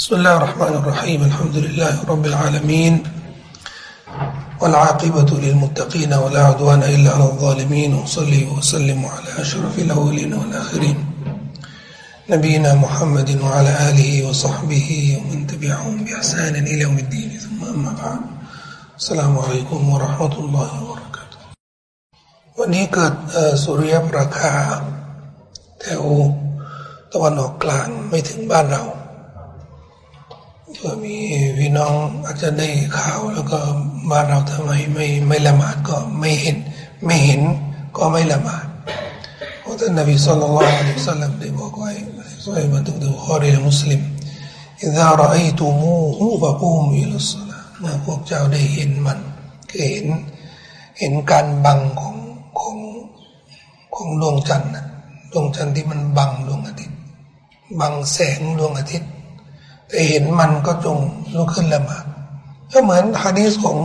بسم الله الرحمن الرحيم الحمد لله رب العالمين والعاقبة للمتقين ولا عدوان إلا على الظالمين وصلي وسلم على أشرف الأولين والآخرين نبينا محمد وعلى آله وصحبه ومن تبعهم بإحسان إلى يوم الدين ثم أما بعد السلام عليكم ورحمة الله وبركاته วันนี้เกิดสุริยประคาแถวตะวันออกกลางไม่ถึงบ้านเรา ก็มีพี่น้องอาจจะได้ข่าวแล้วก็บ้านเราทำไมไม่ไม่ละหมาดก็ไม่เห็นไม่เห็นก็ไม่ละหมาดเพราะท่านนบีสุลต่านละอัลลอฮฺสัลลัมได้บอกไว้สมัยบันทึกโดยข้อเรียนมุสลิม إذا رأيتموه فقوموا إلى الصلاة เมื่อพวกเจ้าได้เห็นมันก็เห็นเห็นการบังของของของดวงจันทร์ดวงจันทร์ที่มันบังดวงอาทิตย์บังแสงดวงอาทิตย์แต่ เห็นมันก็จงลุกขึ้นละหมาดก็เหมือนฮะดีษของ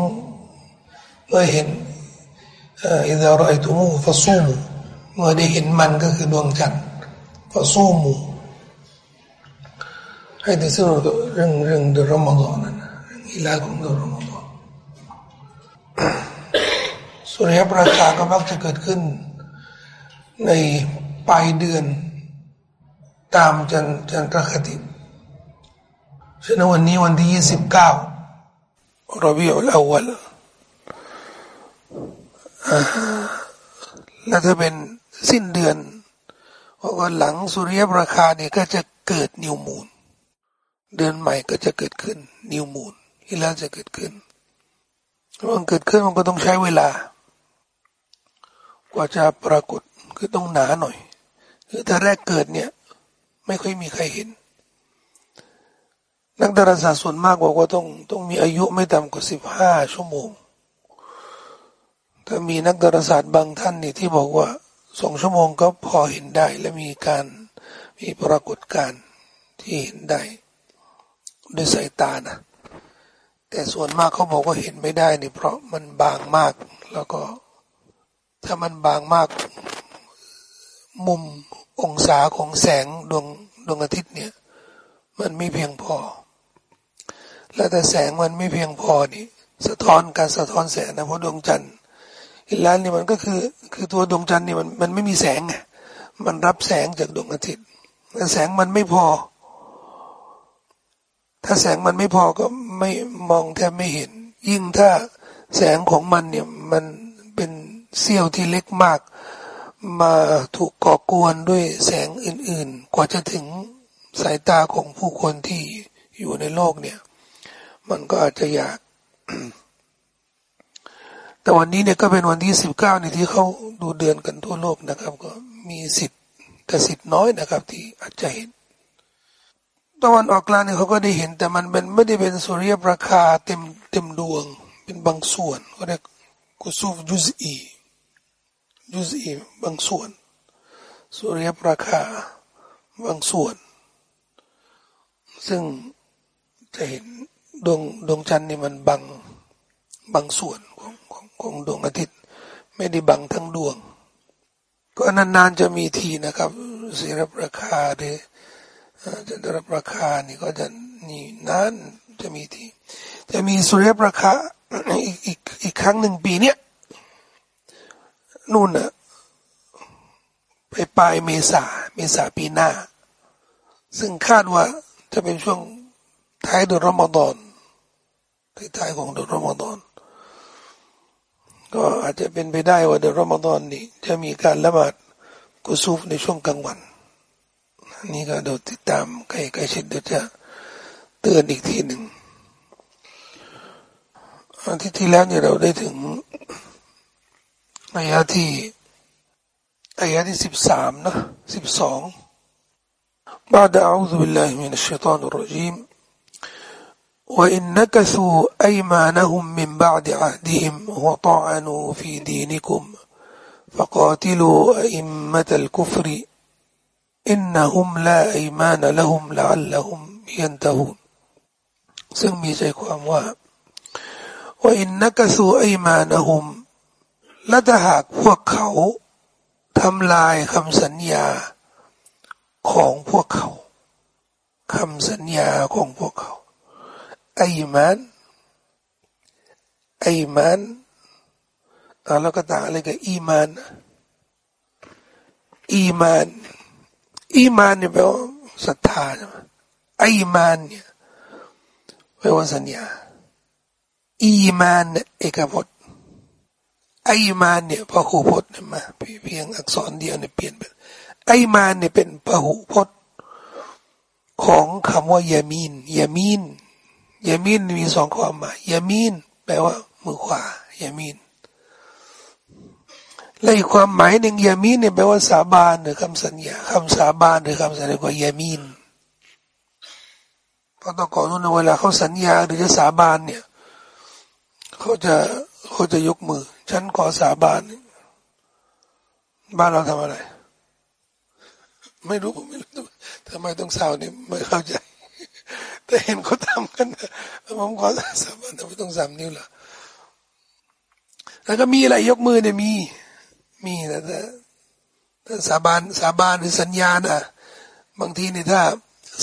เมื่อเห็นอิดะรอยตุมูฟาซูมูเมื่อได้เห็นมันก็คือดวงจันทร์ฟาซูมูให้ที่สุดเรื่องเรื่องเดือนรอมฎอนนั่นเรื่องอิลาของเดือนรอมฎอนสุริยประกาก็มักจะเกิดขึ้น ในปลายเดือนตามจันจันทรคติ ฉะนั้นวันนี้วันที่ยี่สิบเก้ารบิอุลอวัลแล้วถ้าเป็นสิ้นเดือนว่าหลังสุริยประคาเนี่ยก็จะเกิดนิวมูล เดือนใหม่ก็จะเกิดขึ้น นิวมูลที่แล้วจะเกิดขึ้นมันเกิดขึ้นมันก็ต้องใช้เวลา กว่าจะปรากฏคือต้องหนาหน่อย คือถ้าแรกเกิดเนี่ย ไม่ค่อยมีใครเห็น นักดาราศาสตร์ส่วนมากบอกว่าต้องต้องมีอายุไม่ต่ำกว่าสิบห้าชั่วโมงถ้ามีนักดาราศาสตร์บางท่านนี่ที่บอกว่าสองชั่วโมงก็พอเห็นได้ และมีการมีปรากฏการณ์ที่เห็นได้ด้วยสายตานะแต่ส่วนมากเขาบอกว่าเห็นไม่ได้นี่เพราะมันบางมาก แล้วก็ถ้ามันบางมาก มุมองศาของแสงดวงดวงอาทิตย์เนี่ย มันไม่เพียงพอ แล้วแต่แสงมันไม่เพียงพอนี่สะท้อนการสะท้อนแสงนะเพราะดวงจันทร์อีกแล้วนี่มันก็คือคือตัวดวงจันทร์นี่มันมันไม่มีแสงไงมันรับแสงจากดวงอาทิตย์แต่แสงมันไม่พอ ถ้าแสงมันไม่พอก็ไม่มองแทบไม่เห็น ยิ่งถ้าแสงของมันเนี่ยมันเป็นเสี้ยวที่เล็กมาก มาถูกก่อกวนด้วยแสงอื่น ๆ กว่าจะถึงสายตาของผู้คนที่อยู่ในโลกเนี่ย มันก็อาจจะยาก แต่วันนี้เนี่ยก็เป็นวันที่สิบเก้าในที่เขาดูเดือนกันทั่วโลกนะครับ ก็มีสิทธิ์แต่สิทธิ์น้อยนะครับ ที่อาจจะเห็นตะวันออกกลางเนี่ยเขาก็ได้เห็น แต่มันเป็นไม่ได้เป็นสุริยประคาเต็มเต็มดวง เป็นบางส่วนก็เรียกกุซูฟจุซอีจุซอีบางส่วน สุริยประคาบางส่วน ซึ่งจะเห็น ดวงดวงจันทร์นี่มันบังบางส่วนของของของดวงอาทิตย์ ไม่ได้บังทั้งดวง ก็นานๆจะมีทีนะครับเสียรับราคาหรือจะได้รับราคานี่ก็จะนี่นานจะมีทีจะมีสุริยราคาอีกอีกอีกครั้งหนึ่งปีเนี้ยนู่นน่ะไปปลายเมษาเมษาปีหน้า ซึ่งคาดว่าจะเป็นช่วงท้ายเดือนรอมฎอน ท้ายของเดือนรอมฎอนก็อาจจะเป็นไปได้ว่าเดือนรอมฎอนนี้จะมีการละหมาดกุซูฟในช่วงกลางวันนี่ก็เดี๋ยวติดตามใกล้ใกล้ชิดเดี๋ยวจะเตือนอีกทีหนึ่งอาทิตย์ที่แล้วเนี่ยเราได้ถึงอายะที่อายะที่สิบสามนะสิบสอง بعد أعوذ بالله من الشيطان الرجيم وإن نكثوا أيمانهم من بعد عهدهم وطعنوا في دينكم فقاتلوا أئمة الكفر إنهم لا أيمان لهم لعلهم ينتهون سمي شيخว่า وإن نكثوا أيمانهم และถ้าหากพวกเขาทำลายคำสัญญาของพวกเขา คำสัญญาของพวกเขา ไอ้มานไอ้มานแล้วก็ต่างอะไรกับอีมานอีมานอีมานเนี่ยแปลว่าศรัทธาใช่ไหมอ้มานเนี่ยแปลว่าสัญญาอีมานเอกพจน์อ้มานเนี่ยพหูพจน์มาเพียงอักษรเดียวเนี่ยเปลี่ยนเป็นอ้มานเนี่ยเป็นพหูพจน์ ของคำว่ายามีนยามีน ยามีนมีสองความหมายยามีนแปลว่า มือขวายามีนและอีกความหมายหนึ่งยามีนเนี่ยแปลว่าสาบานหรือคำสัญญาคำสาบานหรือคำสัญญาว่ายามีนเพราะตอนก่อนนู้นเวลาเขาสัญญาหรือจะสาบานเนี่ยเขาจะเขาจะยกมือ ฉันขอสาบาน บ้านเราทำอะไร ไม่รู้ผมไม่รู้ทำไมต้องสาวนี่ไม่เข้าใจ แต่เห็นเขาทำกันผมขอสาบานทำไมต้องสามนิ้วล่ะแล้วก็มีอะไรยกมือเนี่ยมี มีแต่แต่สาบานสาบานหรือสัญญาณอะบางทีเนี่ถ้า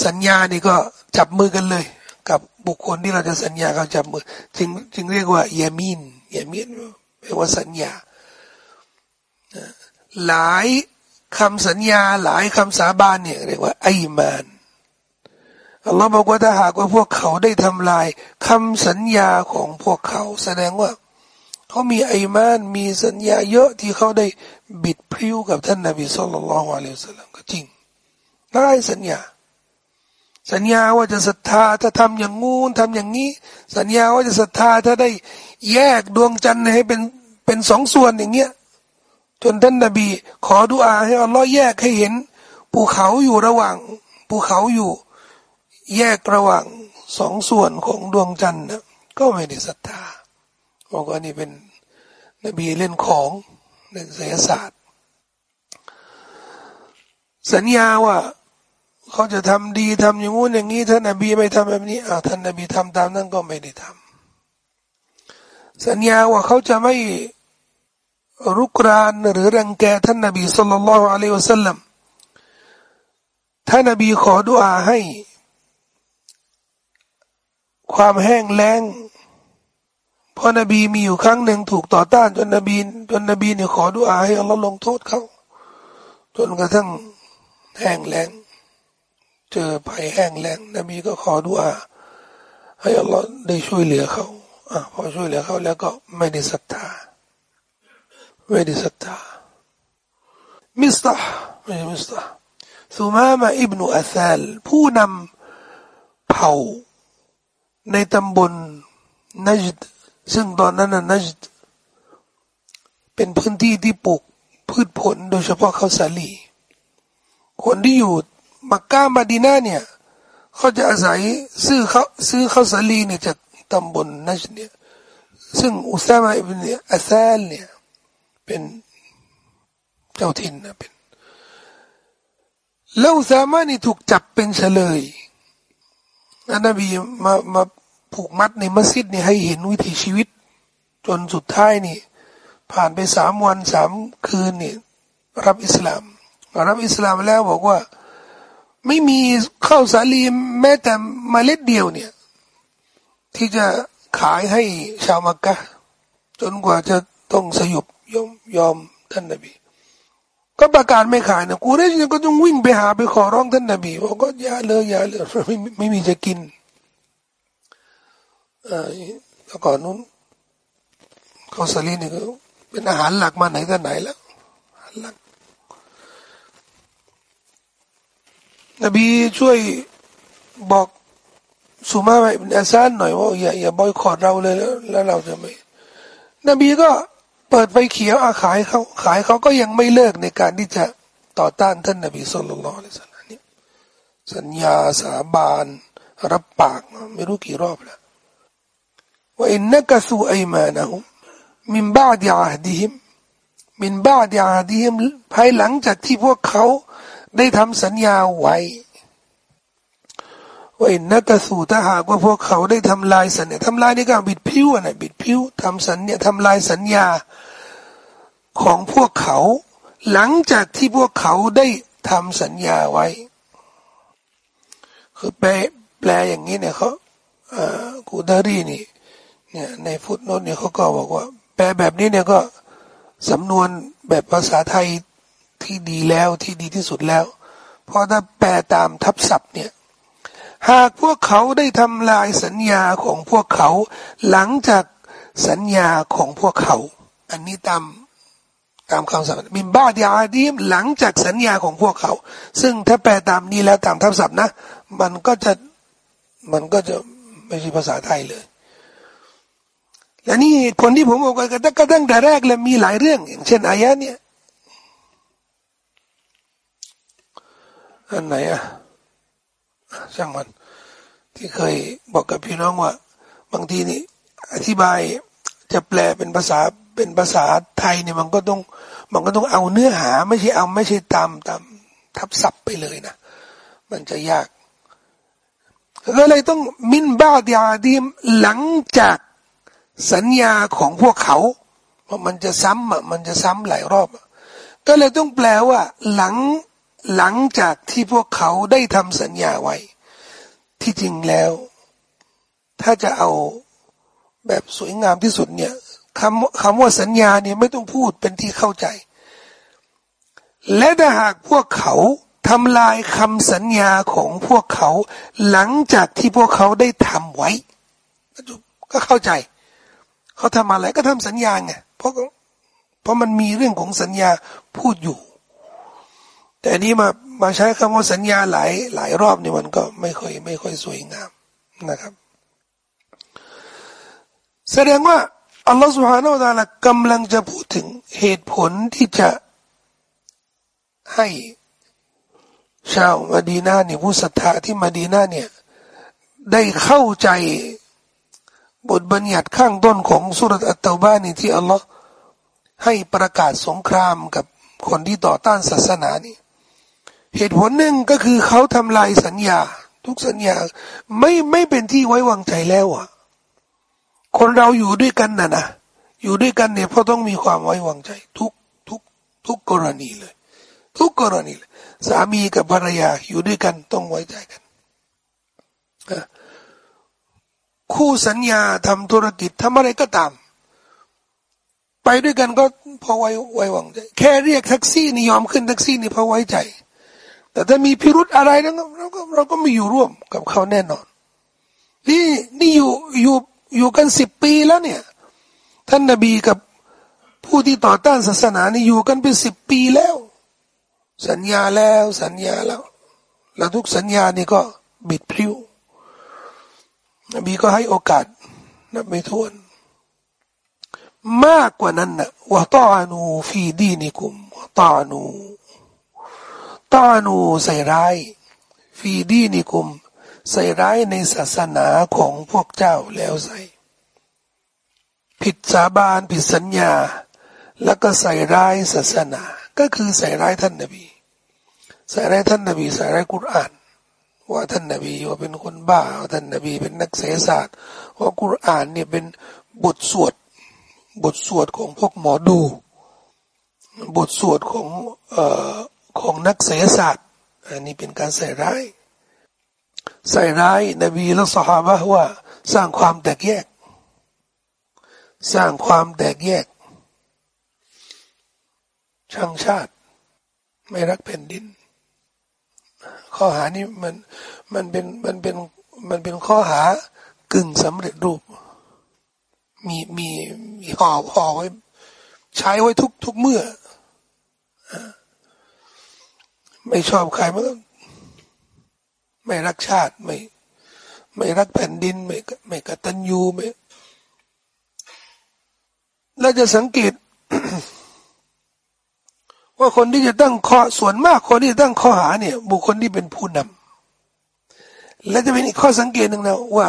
สัญญานี่ก็จับมือกันเลย กับบุคคลที่เราจะสัญญาเขาจับมือ จึงจึงเรียกว่ายามีนยามีนแปลว่าสัญญาหลายคำสัญญาหลายคำสาบานเนี่ยเรียกว่าไอมาน อัลลอฮ์บอกว่าถ้าหากว่าพวกเขาได้ทำลายคำสัญญาของพวกเขา แสดงว่า เขามีไอมานมีสัญญาเยอะที่เขาได้บิดพริ้วกับท่านนบีสุลต่านละฮ์อะลัยฮิสลามก็จริงได้สัญญา สัญญาว่าจะศรัทธาถ้าทำอย่างงูนทำอย่างนี้ สัญญาว่าจะศรัทธาถ้าได้แยกดวงจันทร์ให้เป็นเป็นสองส่วนอย่างเงี้ยจนท่านนบี ขอดุอาให้อัลลอฮ์แยกให้เห็นภูเขาอยู่ระหว่างภูเขาอยู่ แยกระหว่างสองส่วนของดวงจันทร์นะก็ไม่ได้ศรัทธาบอกว่านี่เป็นนบีเล่นของเล่นศิลศาสตร์ สัญญาว่าเขาจะทำดีทำอย่างงู้นอย่างนี้ท่านนบีไม่ทำแบบนี้อ้าวท่านนบีทำตามนั้นก็ไม่ได้ทำสัญญาว่าเขาจะไม่รุกรานหรือรังแกท่านนบีสุลต่านละอะลัยวะสัลลัมท่านนบีขอดุอาให้ ความแห้งแล้งพราะนบีมีอยู่ครั้งหนึ่งถูกต่อต้านจนนบีจนนบีเนี่ยขอดุอาให้อัลลอฮ์ลงโทษเขาจนกระทั่งแห้งแล้ง เจอภัยแห้งแล้ง นบีก็ขอดุอาให้อัลลอฮ์ได้ช่วยเหลือเขาอะพอช่วยเหลือเขาแล้วก็ไม่ได้ศรัทธาไม่ได้ศรัทธามิสตาไม่ใช่มิสตาสุมามาอิบนุอัซลผู้นำเผ่า ในตำบลนัจดซึ่งตอนนั้นนะนัจเป็นพื้นที่ที่ปลูกพืชผลโดยเฉพาะข้าวสาลีคนที่อยู่มักกะมาดีนาเนี่ยเขาจะอาศัยซื้อเขาซื้อข้าวสาลีเนี่ยจากตำบลนัจเนี่ยซึ่งอุซามาอิบเนอัซาลเนี่ยเป็นเจ้าถิ่นนะเป็นแล้วอุซามานี่ถูกจับเป็นเฉลย นบีมามาผูกมัดในมัสยิดนี่ให้เห็นวิถีชีวิต จนสุดท้ายนี่ ผ่านไปสามวันสามคืนนี่รับอิสลามรับอิสลามแล้วบอกว่า ไม่มีข้าวสาลีแม้แต่เมล็ดเดียวเนี่ย ที่จะขายให้ชาวมักกะจนกว่าจะต้องสยบยอมยอมท่านนบี ก็ประกาศไม่ขายนะกูเรชก็ต้องวิ่งไปหาไปขอร้องท่านนบีบอกก็อย่าเลยอย่าเลยไม่ไม่มีจะกินอแล้วก่อนนู้นข้าวสาลีนี่ก็เป็นอาหารหลักมาไหนแต่ไหนแล้วอาหารหลักนบีช่วยบอกสุมาไปเป็นอาซานหน่อยว่าอย่าอย่าบอยคอรดเราเลยแล้ว แล้วเราจะไม่นบีก็ เปิดไฟเขียวอาขายเขาขายเขาก็ยังไม่เลิกในการที่จะต่อต้านท่านนบีสุลต่านละสัลลัมนี่สัญญาสาบานรับปากไม่รู้กี่รอบแล้วว่าอินนักสูไอมานะฮุมมินบาดีอาดีฮิมมินบาดีอาดีฮิมภายหลังจากที่พวกเขาได้ทำสัญญาไว้ ว่าอินนักสูถ้าหากว่าพวกเขาได้ทำลายสัญญาทำลายนี่ก็บิดผิวนะบิดผิวทำสัญญาทำลายสัญญาของพวกเขา หลังจากที่พวกเขาได้ทำสัญญาไว้คคือแปลแปลอย่างนี้เนี่ยเขากูดารีนี่เนี่ยในฟุตโนตเนี่ยเขาก็บอกว่า แปลแบบนี้เนี่ยก็สำนวนแบบภาษาไทยที่ดีแล้วที่ดีที่สุดแล้ว เพราะถ้าแปลตามทับศัพท์เนี่ย หากพวกเขาได้ทำลายสัญญาของพวกเขา หลังจากสัญญาของพวกเขา อันนี้ตามตามคำสั่งมินบ้าดีอาดีมหลังจากสัญญาของพวกเขา ซึ่งถ้าแปลตามนี้แล้วตามทับศัพท์นะ มันก็จะมันก็จะไม่ใช่ภาษาไทยเลย และนี่ผลที่ผมบอกกันก็ตั้งแต่แรกเลยมีหลายเรื่อง อย่างเช่นอายะเนี่ยอันไหนอะ ช่างมัน ที่เคยบอกกับพี่น้องว่า บางทีนี่อธิบายจะแปลเป็นภาษาเป็นภาษาไทยเนี่ยมันก็ต้องมันก็ต้องเอาเนื้อหา ไม่ใช่เอาไม่ใช่ตามตามทับศัพท์ไปเลยนะมันจะยากก็เลยต้องมินบ้าดยาดีมหลังจากสัญญาของพวกเขาเพราะมันจะซ้ำอะมันจะซ้ำหลายรอบ ก็เลยต้องแปลว่า หลัง หลังจากที่พวกเขาได้ทำสัญญาไว้ ที่จริงแล้ว ถ้าจะเอาแบบสวยงามที่สุดเนี่ยคำคำว่าสัญญาเนี่ยไม่ต้องพูดเป็นที่เข้าใจ และถ้าหากพวกเขาทำลายคำสัญญาของพวกเขา หลังจากที่พวกเขาได้ทำไว้ ก็เข้าใจ เขาทำอะไรก็ทำสัญญาไงเพราะเพราะมันมีเรื่องของสัญญาพูดอยู่ แต่นี้มามาใช้คำว่าสัญญาหลายหลายรอบนี่มันก็ไม่ค่อยไม่ค่อยสวยงามนะครับ แสดงว่าอัลลอฮฺสุฮานาอัลลอฮฺกำลังจะพูดถึงเหตุผลที่จะให้ชาวมาดีนาเนี่ยผู้ศรัทธาที่มาดีนาเนี่ยได้เข้าใจบทบัญญัติข้างต้นของสุรอัตตาบานี่ที่อัลลอฮ์ให้ประกาศสงครามกับคนที่ต่อต้านศาสนานี่ เหตุผลหนึ่งก็คือเขาทำลายสัญญา ทุกสัญญาไม่ไม่เป็นที่ไว้วางใจแล้วอะ คนเราอยู่ด้วยกันนะนะอยู่ด้วยกันเนี่ยเพราะต้องมีความไว้วางใจ ทุกทุกทุกกรณีเลย ทุกกรณีเลยสามีกับภรรยาอยู่ด้วยกันต้องไว้ใจกันคู่สัญญาทำธุรกิจทำอะไรก็ตาม ไปด้วยกันก็พอไว้ไว้วางใจ แค่เรียกแท็กซี่นี่ยอมขึ้นแท็กซี่นี่พอไว้ใจ แต่ถ้ามีพิรุธอะไรนะเราก็เราก็ไม่อยู่ร่วมกับเขาแน่นอน นี่นี่อยู่อยู่อยู่กันสิบปีแล้วเนี่ย ท่านนบีกับผู้ที่ต่อต้านศาสนานี่อยู่กันเป็นสิบปีแล้ว สัญญาแล้วสัญญาแล้ว แล้วทุกสัญญานี่ก็บิดพริ้วนบีก็ให้โอกาสนับไม่ถ้วน มากกว่านั้นนะว่าตานูฟีดีนิกุมตานู ตานูใส่ร้าย ฟีดีนิกุม ใส่ร้ายในศาสนาของพวกเจ้าแล้วใส่ ผิดสาบานผิดสัญญา แล้วก็ใส่ร้ายศาสนา ก็คือใส่ร้ายท่านนบี ใส่ร้ายท่านนบีใส่ร้ายกุรอานว่าท่านนบีว่าเป็นคนบ้าว่าท่านนบีเป็นนักเสศาสตร์ว่ากุรอานเนี่ยเป็นบทสวดบทสวดของพวกหมอดู บทสวดของเอ่อ ของนักเสศาสตร์อันนี้เป็นการใส่ร้าย ใส่ร้ายนบีและสหายว่าสร้างความแตกแยก สร้างความแตกแยก ช่างชาติ ไม่รักแผ่นดิน ข้อหานี้มันมันเป็นมันเป็นมันเป็นข้อหากึ่งสำเร็จรูป มีมีมีห่อห่อไว้ ใช้ไว้ทุกทุกเมื่อ ไม่ชอบใครมันไม่รักชาติไม่ ไม่รักแผ่นดิน ไม่ไม่กตัญญูไม่เราจะสังเกต ว่าคนที่จะตั้งข้อส่วนมากคนที่จะตั้งข้อหาเนี่ย บุคคลที่เป็นผู้นำและจะเป็นอีกข้อสังเกตหนึ่งนะว่า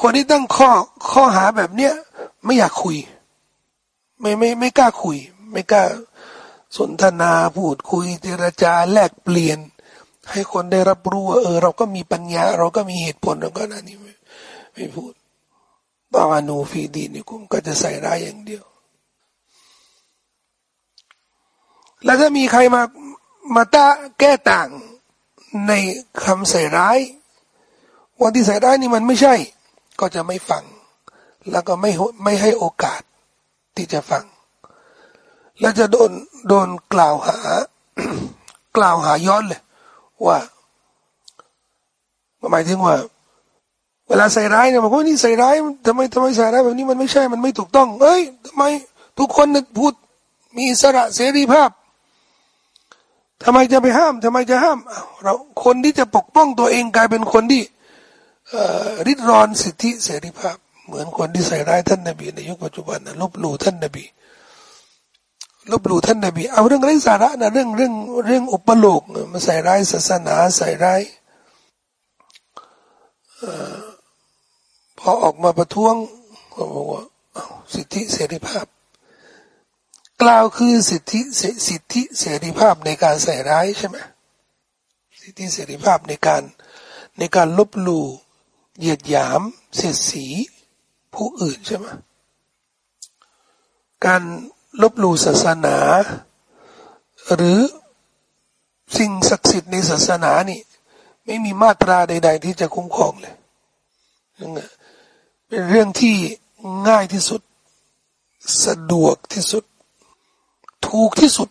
คนที่ตั้งข้อข้อหาแบบเนี้ยไม่อยากคุย ไม่ไม่ไม่กล้าคุย ไม่กล้า สนทนาพูดคุยเจรจาแลกเปลี่ยน ให้คนได้รับรู้ว่าเออ เราก็มีปัญญา เราก็มีเหตุผลเราก็นั่นนี่ไม่ไม่พูดบานูฟีดีนี่กุมก็จะใส่ร้ายอย่างเดียว แล้วถ้ามีใครมามาตาแก้ต่างในคำใส่ร้ายว่าที่ใส่ร้ายนี่มันไม่ใช่ ก็จะไม่ฟัง แล้วก็ไม่ไม่ให้โอกาสที่จะฟัง แล้วจะโดนโดนกล่าวหา กล่าวหาย้อนเลย ว่าหมายถึงว่า เวลาใส่ร้ายเนี่ยบอกว่านี่ใส่ร้ายทำไมทำไมใส่ร้ายแบบนี้มันไม่ใช่มันไม่ถูกต้อง เอ้ยทำไม ทุกคนพูดมีสระเสรีภาพทำไมจะไปห้ามทำไมจะห้ามเราคนที่จะปกป้องตัวเองกลายเป็นคนที่ริดรอนสิทธิเสรีภาพ เหมือนคนที่ใส่ร้ายท่านนบีในยุคปัจจุบันนะลบหลู่ท่านนบี ลบหลู่ท่านนบีเอาเรื่องไร้สาระนะเรื่องเรื่องเรื่องอุปโลกมาใส่ร้ายศาสนาใส่ร้ายพอออกมาประท้วงเขาบอกว่าสิทธิเสรีภาพ กล่าวคือสิทธิสิทธิเสรีภาพในการใส่ร้ายใช่ไหมสิทธิเสรีภาพในการในการลบหลู่เหยียดหยามเสียดสีผู้อื่นใช่ไหมการ ลบหลู่ศาสนา หรือสิ่งศักดิ์สิทธิ์ในศาสนานี่ ไม่มีมาตราใด ๆ ที่จะคุ้มครองเลยเป็นเรื่องที่ง่ายที่สุด สะดวกที่สุด ถูกที่สุด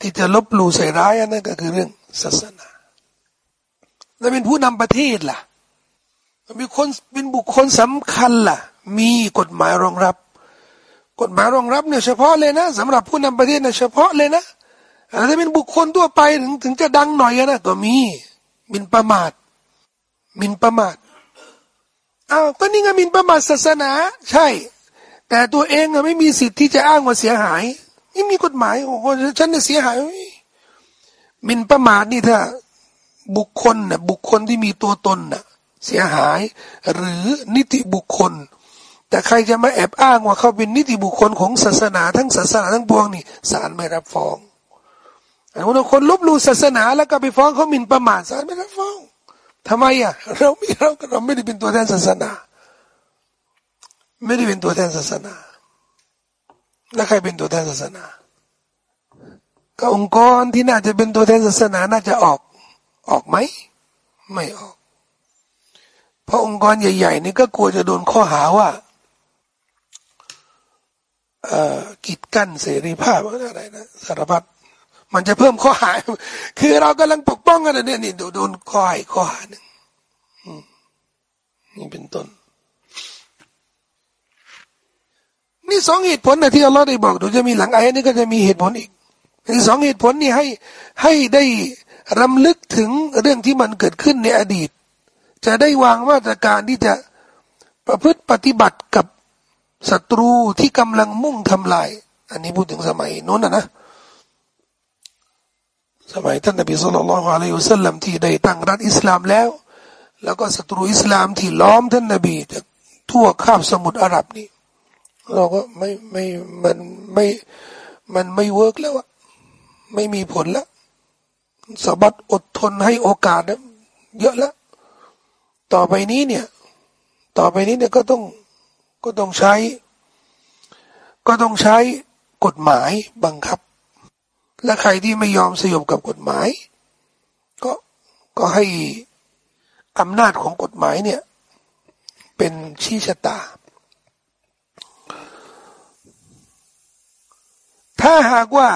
ที่จะลบหลู่ใส่ร้ายนั่นก็คือเรื่องศาสนาแล้วเป็นผู้นำประเทศล่ะมีคนเป็นบุคคลสำคัญล่ะ มีกฎหมายรองรับ กฎหมายรองรับเนี่ยเฉพาะเลยนะสำหรับผู้นำประเทศเนี่ยเฉพาะเลยนะถ้าเป็นบุคคลทั่วไปถึงถึงจะดังหน่อยนะก็มีมินประมาทมินประมาทอ้าวก็นี่ไงมินประมาทศาสนา ใช่ แต่ตัวเองอะไม่มีสิทธิ์ที่จะอ้างว่าเสียหายไม่มีกฎหมายโอ้โหฉันเนี่ยเสียหายมินประมาทนี่ถ้าบุคคลน่ะบุคคลที่มีตัวตนน่ะเสียหาย หรือนิติบุคคล แต่ใครจะมาแอบอ้างว่าเขาเป็นนิติบุคคลของศาสนาทั้งศาสนาทั้งปวงนี่ศาลไม่รับฟ้องอันนี้คนลบลู่ศาสนาแล้วก็ไปฟ้องเขาหมิ่นประมาทศาลไม่รับฟ้องทำไมอะเราไม่เราเราไม่ได้เป็นตัวแทนศาสนา ไม่ได้เป็นตัวแทนศาสนา แล้วใครเป็นตัวแทนศาสนา ก็องค์กรที่น่าจะเป็นตัวแทนศาสนาน่าจะออกออกไหมไม่ออก เพราะองค์กรใหญ่ๆนี่ก็กลัวจะโดนข้อหาว่า กีดกั้นเสรีภาพอะไรนะสารพัดมันจะเพิ่มข้อหา คือเรากำลังปกป้องกันเนี่ยนี่โดนข้อหาข้อหาหนึ่งนี่เป็นต้น นี่สองเหตุผลนะที่อัลลอฮ์ได้บอกเดี๋ยวจะมีหลังอายนี้ก็จะมีเหตุผลอีกนี่สองเหตุผลนี่ให้ให้ได้รำลึกถึงเรื่องที่มันเกิดขึ้นในอดีต จะได้วางมาตรการที่จะประพฤติปฏิบัติกับ ศัตรูที่กำลังมุ่งทำลาย อันนี้พูดถึงสมัยโน้นนะนะสมัยท่านนบีสุลต่านละฮ์อะลัยฮุสลัมที่ได้ตั้งรัฐอิสลามแล้ว แล้วก็ศัตรูอิสลามที่ล้อมท่านนบีจากทั่วคาบสมุทรอาหรับนี่เราก็ไม่ไม่มันไม่มันไม่เวิร์กแล้วอะไม่มีผลแล้วสบัดอดทนให้โอกาสเยอะแล้วต่อไปนี้เนี่ย ต่อไปนี้เนี่ยก็ต้อง ก็ต้องใช้ ก็ต้องใช้กฎหมายบังคับ และใครที่ไม่ยอมสยบกับกฎหมาย ก็ก็ให้อำนาจของกฎหมายเนี่ย เป็นชี้ชะตา ถ้าหากว่า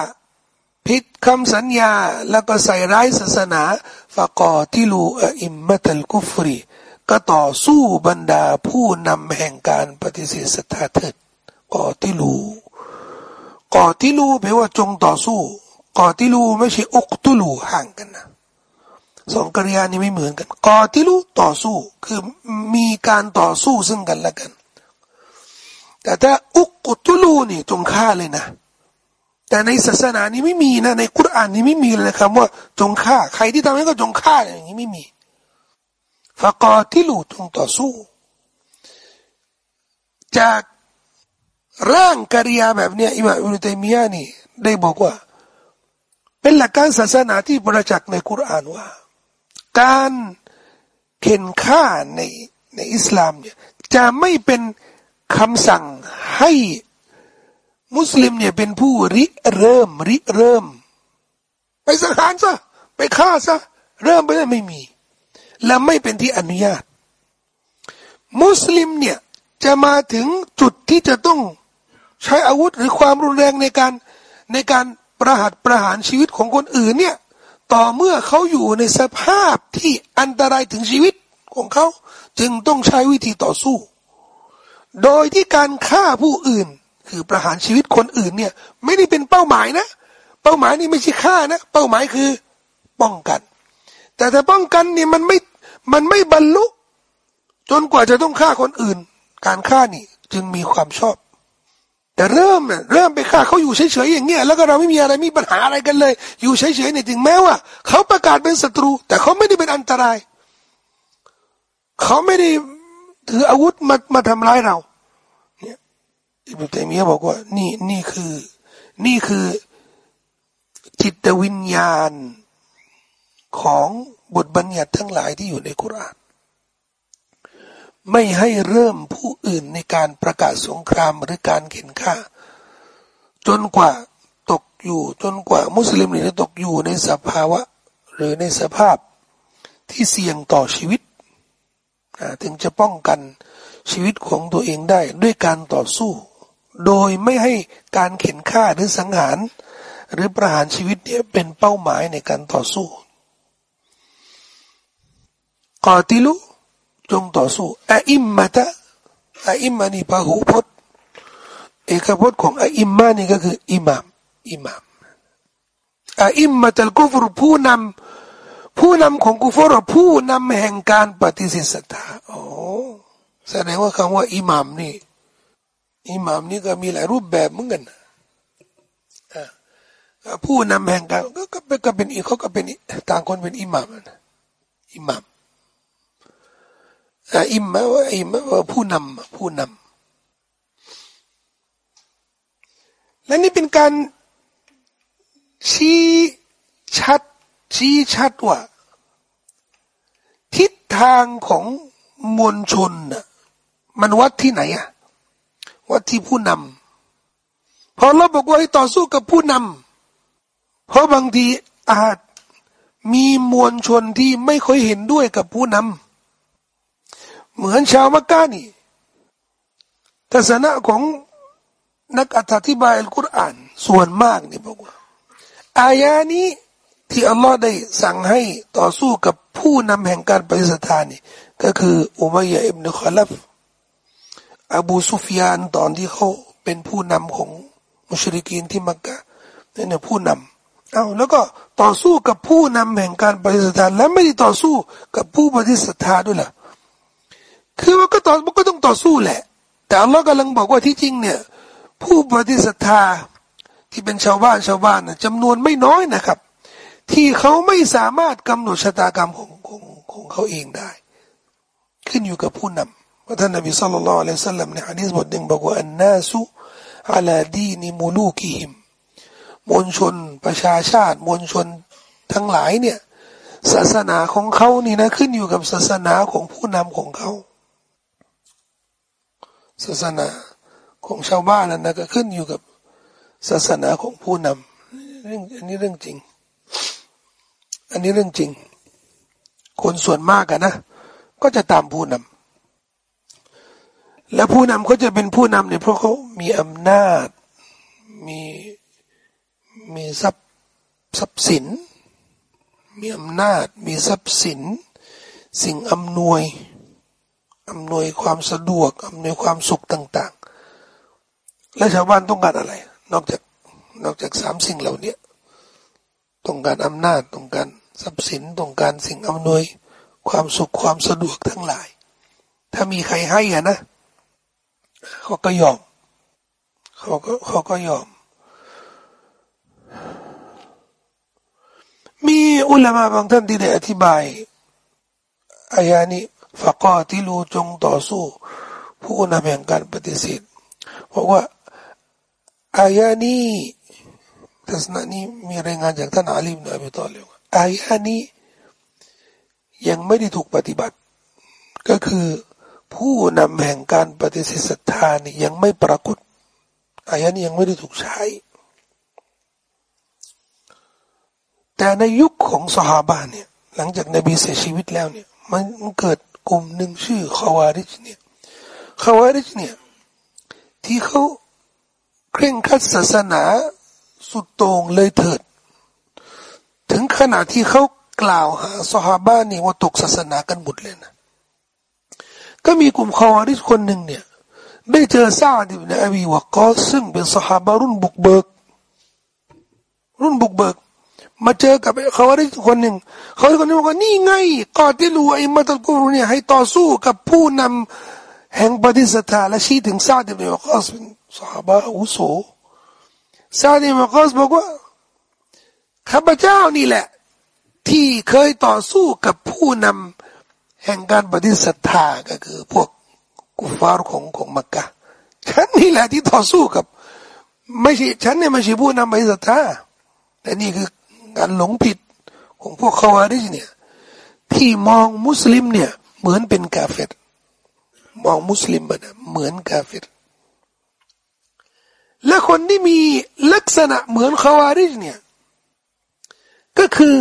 ผิดคำสัญญาแล้วก็ใส่ร้ายศาสนาฟะกอทิลูอิมมะตัลกุฟรี ก็ต่อสู้บรรดาผู้นำแห่งการปฏิเสธศรัทธาเถิดก่อที่รู้ก่อที่รู้แปลว่าจงต่อสู้ก่อที่รู้ไม่ใช่อกตุลูห่างกันนะสองกริยานี้ไม่เหมือนกันก่อที่รู้ต่อสู้คือมีการต่อสู้ซึ่งกันและกัน แต่ถ้าอุกตุลูนี่จงฆ่าเลยนะ แต่ในศาสนานี้ไม่มีนะในคุรานนี้ไม่มีเลยคำว่าจงฆ่า ใครที่ทำให้ก็จงฆ่าอย่างนี้ไม่มี ฟะกอที่ลูจงต่อสู้ จากร่างกิริยาแบบเนี้ยอิมามอุลตัยมียานี่ได้บอกว่า เป็นหลักการศาสนาที่ประจักษ์ในคุรานว่า การเข็นฆ่าในในอิสลามเนี่ยจะไม่เป็นคำสั่งให้มุสลิมเนี่ยเป็นผู้ริเริ่มริเริ่ม ไปสังหารซะไปฆ่าซะเริ่มไปได้ไม่มี และไม่เป็นที่อนุญาต มุสลิมเนี่ยจะมาถึงจุดที่จะต้องใช้อาวุธหรือความรุนแรงในการในการประหัตประหารชีวิตของคนอื่นเนี่ยต่อเมื่อเขาอยู่ในสภาพที่อันตรายถึงชีวิตของเขาจึงต้องใช้วิธีต่อสู้ โดยที่การฆ่าผู้อื่น คือประหารชีวิตคนอื่นเนี่ยไม่ได้เป็นเป้าหมายนะ เป้าหมายนี่ไม่ใช่ฆ่านะ เป้าหมายคือป้องกัน แต่ถ้าป้องกันเนี่ยมันไม่ มันไม่บรรลุ จนกว่าจะต้องฆ่าคนอื่น การฆ่านี่ จึงมีความชอบ แต่เริ่มเนี่ยเริ่มไปฆ่าเขาอยู่เฉยๆอย่างเงี้ยแล้วก็เราไม่มีอะไรมีปัญหาอะไรกันเลย อยู่เฉยๆเนี่ยถึงแม้ว่า เขาประกาศเป็นศัตรู แต่เขาไม่ได้เป็นอันตราย เขาไม่ได้ถืออาวุธมามาทำร้ายเราเนี่ยอิบนุตัยมียะบอกว่านี่นี่คือ นี่คือจิตวิญญาณของ บทบัญญัติทั้งหลายที่อยู่ในคุราน ไม่ให้เริ่มผู้อื่นในการประกาศสงครามหรือการเข็นฆ่า จนกว่าตกอยู่จนกว่ามุสลิมเนี่ตกอยู่ในสภาวะ หรือในสภาพที่เสี่ยงต่อชีวิตถึงจะป้องกันชีวิตของตัวเองได้ด้วยการต่อสู้ โดยไม่ให้การเข็นฆ่าหรือสังหาร หรือประหารชีวิตเนี่ยเป็นเป้าหมายในการต่อสู้ กอติลุจงต่อสู้อาอิมมาตะอาอิมมานี่พหูพจน์เอกพจน์ของอาอิมมานี่ก็คืออิหมามอิหมามอาอิมมาตัลกุฟรผู้นำผู้นำของกุฟรผู้นำแห่งการปฏิเสธศรัทธาโอ้แสดงว่าคำว่าอิหมามนี่อิหมามนี่ก็มีหลายรูปแบบเหมือนกันผู้นำแห่งการก็ก็เป็นก็เป็นอีกเขาก็เป็นต่างคนเป็นอิหมามอิหมาม อิมมะว่าอิมมะว่าผู้นำผู้นำและนี่เป็นการชี้ชัดชี้ชัดว่า ทิศทางของมวลชนน่ะมันวัดที่ไหนอะวัดที่ผู้นำพอเราบอกว่าให้ต่อสู้กับผู้นำเพราะบางทีอาจมีมวลชนที่ไม่ค่อยเห็นด้วยกับผู้นำ เหมือนชาวมักกะนี่ทัศนะของนักอธิบายอัลกุรอานส่วนมากนี่บอกว่า อายานี้ที่อัลลอฮ์ได้สั่งให้ต่อสู้กับผู้นำแห่งการปฏิสถานนี่ก็คืออุมัยยะอิบนุคอลัฟอบูซุฟยานตอนที่เขาเป็นผู้นำของมุชริกีนที่มักกะนี่เนี่ยผู้นำเอาแล้วก็ต่อสู้กับผู้นำแห่งการปฏิสถานและไม่ได้ต่อสู้กับผู้ปฏิสถานด้วยล่ะ คือมันก็ต่อมันก็ต้องต่อสู้แหละ แต่อัลลอฮ์กำลังบอกว่าที่จริงเนี่ย ผู้ปฏิสถาที่เป็นชาวบ้านชาวบ้านนะจำนวนไม่น้อยนะครับ ที่เขาไม่สามารถกำหนดชะตากรรมของของของเขาเองได้ ขึ้นอยู่กับผู้นำว่าท่านนบีสุลต่านละอัลลอฮฺสัลลัมในฮะดีษบทหนึ่งบอกว่าอันนาสุอาลาดีนิมูลูกิฮิมมวลชนประชาชาติ มวลชนทั้งหลายเนี่ย ศาสนาของเขานี่นะขึ้นอยู่กับศาสนาของผู้นำของเขา ศาสนาของชาวบ้านนั่นนะก็ขึ้นอยู่กับศาสนาของผู้นำเรื่องอันนี้เรื่องจริง อันนี้เรื่องจริง คนส่วนมากอะนะ ก็จะตามผู้นำและผู้นำเขาจะเป็นผู้นำเนี่ยเพราะเขามีอำนาจ มีมีทรัพย์ทรัพย์สิน มีอำนาจ มีทรัพย์สิน สิ่งอำนวย อำนวยความสะดวกอำนวยความสุขต่าง ๆ และชาวบ้านต้องการอะไร นอกจากนอกจากสามสิ่งเหล่านี้ต้องการอำนาจต้องการทรัพย์สินต้องการสิ่งอำนวยความสุขความสะดวกทั้งหลาย ถ้ามีใครให้อะนะเขาก็ยอมเขาก็เขาก็ยอม มีอุลามะบางท่านที่ได้อธิบายอายานี้ ฟะกอติลูจงต่อสู้ ผู้นำแห่งการปฏิเสธบอกว่าอายานี้ทัศนะนี้มีรายงานจากท่านอาลีมนอบิตอเลวอายะนี้ยังไม่ได้ถูกปฏิบัติ ก็คือผู้นำแห่งการปฏิเสธศรัทธานี่ยังไม่ปรากฏอายะนี้ยังไม่ได้ถูกใช้ แต่ในยุคของสหาบานเนี่ยหลังจากนบีเสียชีวิตแล้วเนี่ยมันเกิด กลุ่มหนึ่งชื่อคาวาริชเนี่ยคาวาริชเนี่ยที่เขาเคร่งครัดศาสนาสุดโต่งเลยเถิด ถึงขนาดที่เขากล่าวหาสหาบ้านนี่ว่าตกศาสนากันหมดเลยนะก็มีกลุ่มคาวาริชคนหนึ่งเนี่ยได้เจอซาดิบนอบีวะกอซึ่งเป็นสหาบารุ่นบุกเบิก รุ่นบุกเบิก มาเจอกับเขาวาริชคนหนึ่งเขาคนนี้บอกว่านี่ไงกอที่รู้ไอ้มาตะกูรุเนี่ยให้ต่อสู้กับผู้นำแห่งปฏิสัทธาและชี้ถึงซาดิบนวกอสเป็นสหาบาอุโสซาดิบนวกอสบอกว่าข้าพเจ้านี่แหละ ที่เคยต่อสู้กับผู้นำแห่งการปฏิสัทธาก็คือ พวกกุฟาร์ของของมักกะฉันนี่แหละที่ต่อสู้กับ ไม่ใช่ฉันเนี่ยไม่ใช่ผู้นำไปศรัทธาแต่นี่คือ การหลงผิดของพวกคาวาริจเนี่ยที่มองมุสลิมเนี่ยเหมือนเป็นกาเฟตมองมุสลิมนะเหมือนกาเฟตและคนที่มีลักษณะเหมือนคาวาริจเนี่ยก็คือ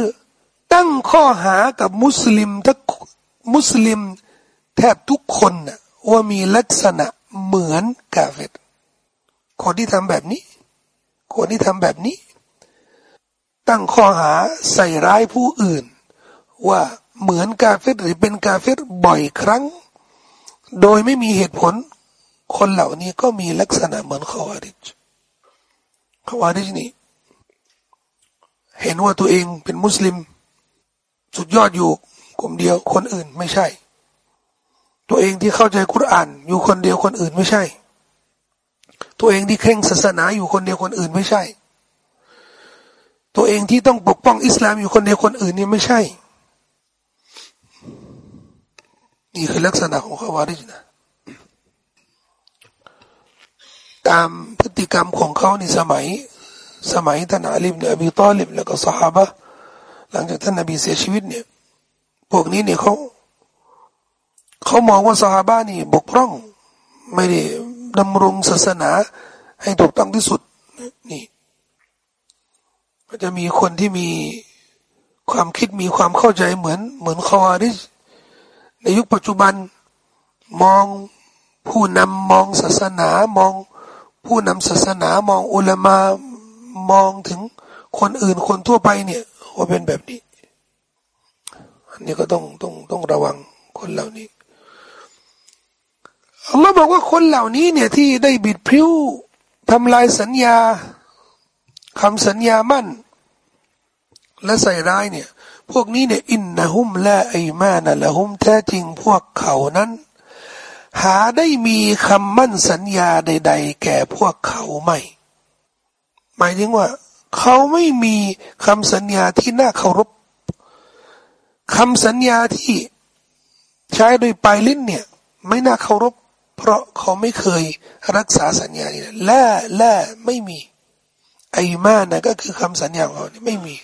ตั้งข้อหากับมุสลิมทั้งมุสลิมแทบทุกคนนะว่ามีลักษณะเหมือนกาเฟตคนที่ทำแบบนี้ คนที่ทำแบบนี้ ตั้งข้อหาใส่ร้ายผู้อื่น ว่าเหมือนกาเฟตหรือเป็นกาเฟตบ่อยครั้ง โดยไม่มีเหตุผล คนเหล่านี้ก็มีลักษณะเหมือนขวาริจขวาริจนี่เห็นว่าตัวเองเป็นมุสลิม สุดยอดอยู่กลุ่มเดียวคนอื่นไม่ใช่ ตัวเองที่เข้าใจคุรานอยู่คนเดียวคนอื่นไม่ใช่ ตัวเองที่เคร่งศาสนาอยู่คนเดียวคนอื่นไม่ใช่ ตัวเองที่ต้องปกป้องอิสลามอยู่คนเดียวคนอื่นนี่ไม่ใช่ นี่คือลักษณะของขาวาริจนะตามพฤติกรรมของเขาในสมัย สมัยท่านอาลีบเนี่ยอบีตอลิบแล้วก็สหาบะหลังจากท่านนบีเสียชีวิตเนี่ย พวกนี้เนี่ยเขาเขามองว่าสหาบ้านี่บกพร่อง ไม่ได้ดำรงศาสนาให้ถูกต้องที่สุดนี่ ก็จะมีคนที่มีความคิดมีความเข้าใจเหมือน เหมือนคาวาริสในยุคปัจจุบันมองผู้นำมองศาสนามองผู้นำศาสนามองอุลามามองถึงคนอื่นคนทั่วไปเนี่ยว่าเป็นแบบนี้ อันนี้ก็ต้องต้องต้องระวังคนเหล่านี้อัลลอฮ์บอกว่าคนเหล่านี้เนี่ยที่ได้บิดพริ้วทำลายสัญญา คำสัญญามั่น และใส่ร้ายเนี่ย พวกนี้เนี่ยอินนะฮุมและไอมานะละฮุมแท้จริงพวกเขานั้น หาได้มีคำมั่นสัญญาใด ๆ แก่พวกเขาไม่ หมายถึงว่า เขาไม่มีคำสัญญาที่น่าเคารพคำสัญญาที่ใช้โดยปลายลิ้นเนี่ย ไม่น่าเคารพ เพราะเขาไม่เคยรักษาสัญญานี่และและไม่มี ไอมานะก็คือคำสัญญาของเขานี่ไม่มี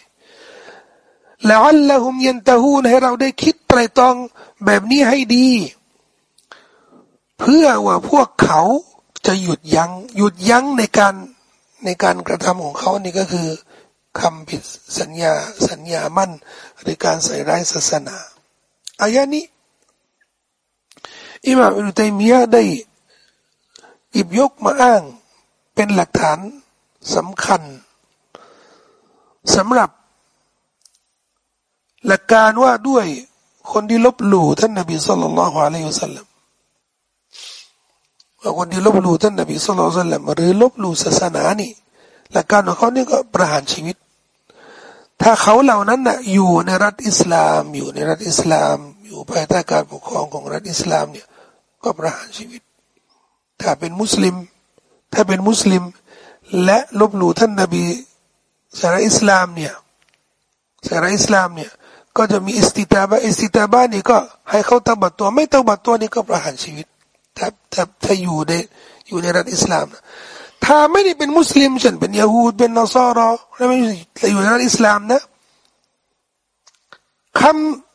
แล้วอัลลอฮุมยันตะฮูนให้เราได้คิดไตรตรองแบบนี้ให้ดี เพื่อว่าพวกเขาจะหยุดยัง้งหยุดยั้งในการในการกระทำของเขานี่ก็คือคำผิดสัญญาสัญญามั่นหรือการใส่ร้ายศาสนาอายะนี้อิมามอินุตัยมียะได้หยิบยกมาอ้างเป็นหลักฐาน สำคัญสำหรับ หลักการว่าด้วยคนที่ลบหลู่ท่านนบีสุลต่านละฮ์อะลัยฮิสซาลลัมว่าคนที่ลบหลู่ท่านนบีสุลต่านละมหรือลบหลู่ศาสนานี่หลักการของเขานี่ก็ประหารชีวิต ถ้าเขาเหล่านั้นนะ่ะอยู่ในรัฐอิสลาม อยู่ในรัฐอิสลาม อยู่ภายใต้การปกครองของรัฐอิสลามเนี่ยก็ประหารชีวิต ถ้าเป็นมุสลิม ถ้าเป็นมุสลิม และลบหลู่ท่านนบีสารอิสลามเนี่ยสารอิสลามเนี่ยก็จะมีอิสติตาบะอิสติตาบะนี่ก็ให้เขาตบัดตัว ไม่ตบัดตัวนี่ก็ประหารชีวิตถ้าถ้าถ้าอยู่ในอยู่ในรัฐอิสลามนะถ้าไม่ได้เป็นมุสลิมเช่นเป็นยาฮูดเป็นนอซารอแล้วไม่อยู่ในรัฐอิสลามนะค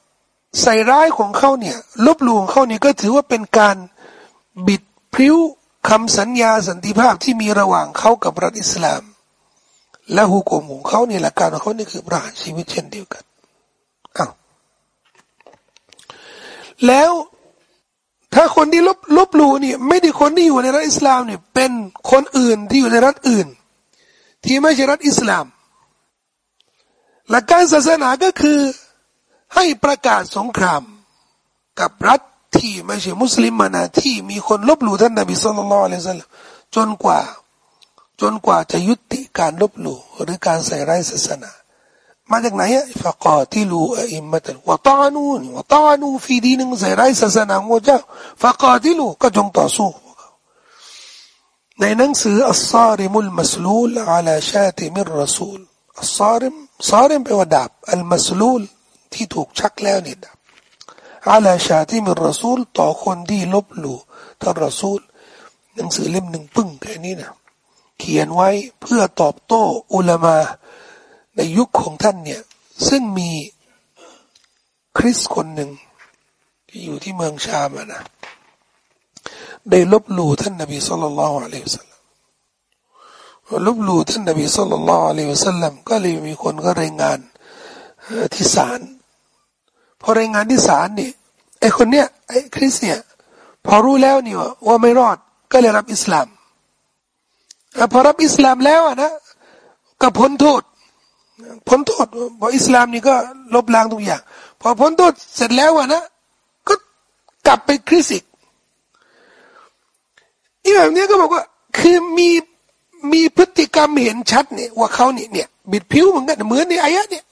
ำใส่ร้ายของเขาเนี่ย ลบหลู่ของเขาเนี่ยก็ถือว่าเป็นการบิดพริ้ว คำสัญญาสันติภาพที่มีระหว่างเขากับรัฐอิสลาม และฮุกมของเขาเนี่ยหลักการของเขานี่คือประหารชีวิตเช่นเดียวกันอ้าวแล้วถ้าคนที่ลบลบลูเนี่ยไม่ได้คนที่อยู่ในรัฐอิสลามเนี่ยเป็นคนอื่นที่อยู่ในรัฐอื่น ที่ไม่ใช่รัฐอิสลาม หลักการศาสนาก็คือให้ประกาศสงครามกับรัฐ ที่ไม่ใช่มุสลิมมานะที่มีคนลบหลู่ท่านนบีสุลต่านละสัลลัมจนกว่า จนกว่าจะยุติการลบหลู่หรือการใส่ร้ายศาสนา มาจากไหนอะฟะกาติลูอิมมะตันวะตานูนวะตานูฟีดีนึงใส่ร้ายศาสนาของเจ้าฟะกาติลูก็จงต่อสู้ในหนังสืออัลซาริมุลมัสลูลอาลาชาติมิรรสูลอัลซาริมซาริมแปลว่าดาบอัลมัสลูลที่ถูกชักแล้วเนี่ดาบ อาลาชาติมิรรสูล ต่อคนที่ลบหลู่ท่านรอซูล หนังสือเล่มหนึ่งปึ้งแค่นี้นะเขียนไว้เพื่อตอบโต้อุลามา ในยุคของท่านเนี่ย ซึ่งมีคริสคนหนึ่งที่อยู่ที่เมืองชามนะได้ลบหลู่ท่านนบีสุลต่านละอัลลอฮฺสัลลัมลบหลู่ท่านนบีสุลต่านละอัลลอฮฺสัลลัมก็เลยมีคนก็รายงานที่ศาล พอรายงานที่ศาลนี่ไอคนเนี้ยไอคริสเนี่ยพอรู้แล้วนี่ว่าว่าไม่รอดก็เลยรับอิสลามพอรับอิสลามแล้วนะก็พ้นโทษพ้นโทษพออิสลามนี่ก็ลบล้างทุกอย่าง พอพ้นโทษเสร็จแล้วอะนะก็กลับไปคริสติกอีแบบนี้ก็บอกว่า คือมีมีพฤติกรรมเห็นชัดเนี่ยว่าเขาเนี่ยเนี่ยบิดผิวเหมือนกันเหมือนในอายะเนี่ย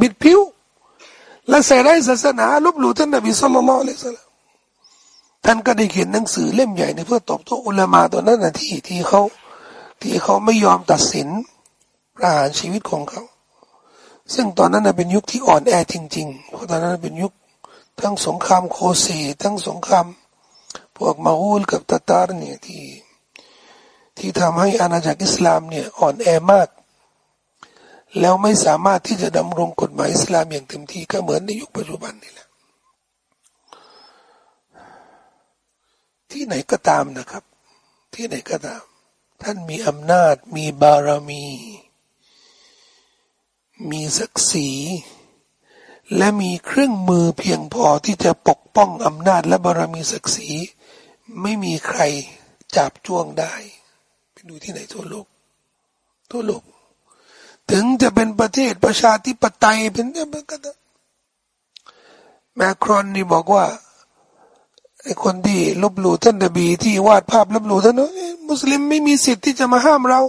บิดผิว และใส่ร้ายศาสนาลบหลู่ท่านนบีสุลต่านละสลลัมท่านก็ได้เขียนหนังสือเล่มใหญ่ในเพื่อตอบโต้อุลามาตอนนั้นนะที่ที่เขาที่เขาไม่ยอมตัดสินประหารชีวิตของเขา ซึ่งตอนนั้นเป็นยุคที่อ่อนแอจริงๆเพราะตอนนั้นเป็นยุคทั้งสงครามโคซีทั้งสงครามพวกมาอูลกับตาตาร์เนี่ยที่ที่ทำให้อาณาจักรอิสลามเนี่ยอ่อนแอมาก แล้วไม่สามารถที่จะดำรงกฎหมายอิสลามอย่างเต็มที่ก็เหมือนในยุคปัจจุบันนี่แหละ ที่ไหนก็ตามนะครับ ที่ไหนก็ตาม ท่านมีอำนาจ มีบารมี มีศักดิ์ศรีและมีเครื่องมือเพียงพอที่จะปกป้องอำนาจและบารมีศักดิ์ศรีไม่มีใครจับจ้วงได้ ไปดูที่ไหนทั่วโลกทั่วโลก ถึงจะเป็นประเทศประชาธิปไตยเป็นอะไรก็ได้แมครอนนี่บอกว่าไอ้คนที่ลบหลู่ท่านนบีที่วาดภาพลบหลู่ท่านมุสลิมไม่มีสิทธิ์ที่จะมาห้ามเรา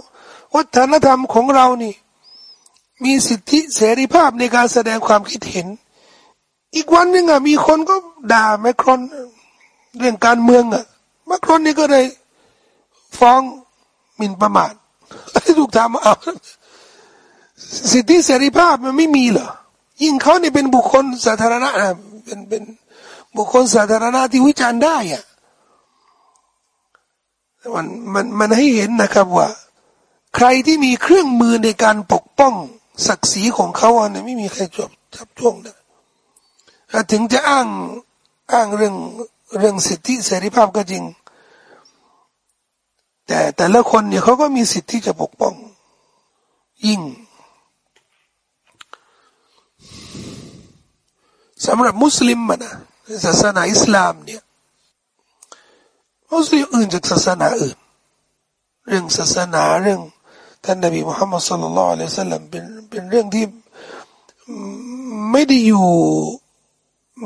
วัฒนธรรมของเรานี่ มีสิทธิเสรีภาพในการแสดงความคิดเห็น อีกวันหนึ่งอะมีคนก็ด่าแมครอนเรื่องการเมืองอะแมครอนนี่ก็เลยฟ้องหมิ่นประมาทถูกถามเอา สิทธิเสรีภาพมันไม่มีเหรอยิ่งเขาเนี่ยเป็นบุคคลสาธารณะเป็นเป็นบุคคลสาธารณะที่วิจารณ์ได้อะมันมันมันให้เห็นนะครับว่า ใครที่มีเครื่องมือในการปกป้องศักดิ์ศรีของเขาเนี่ยไม่มีใครจบจับจ้วงได้ถึงจะอ้างอ้างเรื่องเรื่องสิทธิเสรีภาพก็จริง แต่แต่ละคนเนี่ยเขาก็มีสิทธิที่จะปกป้อง ยิ่ง สำหรับมุสลิมมันนะศาสนาอิสลามเนี่ยมุสลิมอื่นจากศาสนาอื่น เรื่องศาสนาเรื่องท่านนบีมุฮัมมัดสุลลัลอะลัยฮิสลามเป็นเป็นเรื่องที่ไม่ได้อยู่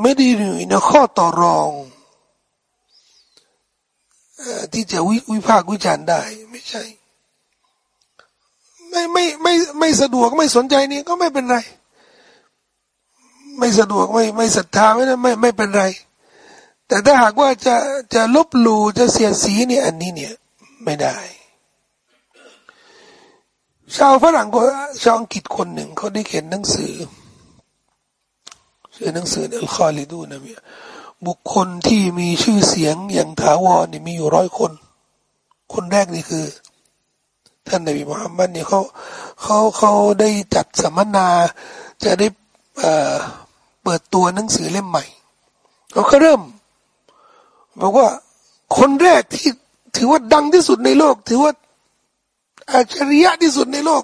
ไม่ได้อยู่ในข้อต่อรองที่จะวิวิพากษ์วิจารณ์ได้ไม่ใช่ ไม่ไม่ไม่ไม่สะดวกไม่สนใจนี่ก็ไม่เป็นไร ไม่สะดวกไม่ไม่ศรัทธาไม่ไม่ไม่เป็นไร แต่ถ้าหากว่าจะจะลบหลู่จะเสียสีเนี่ยอันนี้เนี่ยไม่ได้ ชาวฝรั่งก็ชาวอังกฤษคนหนึ่งเขาได้เขียนหนังสือชื่อหนังสืออัลคอลิดูนะเมียบุคคลที่มีชื่อเสียงอย่างถาวรนี่มีอยู่ร้อยคน คนแรกนี่คือ ท่านนบีมุฮัมมัดเนี่ยเขาเขาเขาได้จัดสัมมนา จะได้ เปิดตัวหนังสือเล่มใหม่เขาก็เริ่ม บอกว่าคนแรกที่ถือว่าดังที่สุดในโลก ถือว่าอัจฉริยะที่สุดในโลก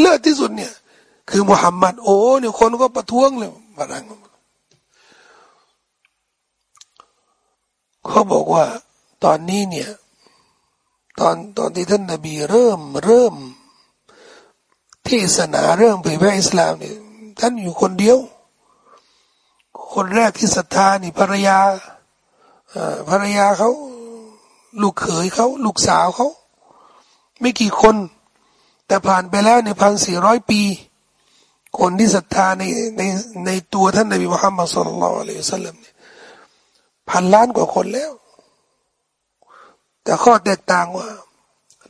เลิศที่สุดเนี่ย คือมุฮัมมัดโอ้เนี่ยคนก็ประท้วงเลยมารังเขาบอกว่าตอนนี้เนี่ย ตอนตอนที่ท่านนบีเริ่มเริ่มเทศนาเรื่องเผยแพร่อิสลามเนี่ยท่านอยู่คนเดียว คนแรกที่ศรัทธานี่ภรรยาภรรยาเขาลูกเขยเขาลูกสาวเขาไม่กี่คน แต่ผ่านไปแล้วในพันสี่ร้อยปี คนที่ศรัทธาในในในตัวท่านนบีมุฮัมมัดสุลลัลอะลัยฮิสลามเนี่ยพันล้านกว่าคนแล้ว แต่ข้อแตกต่างว่า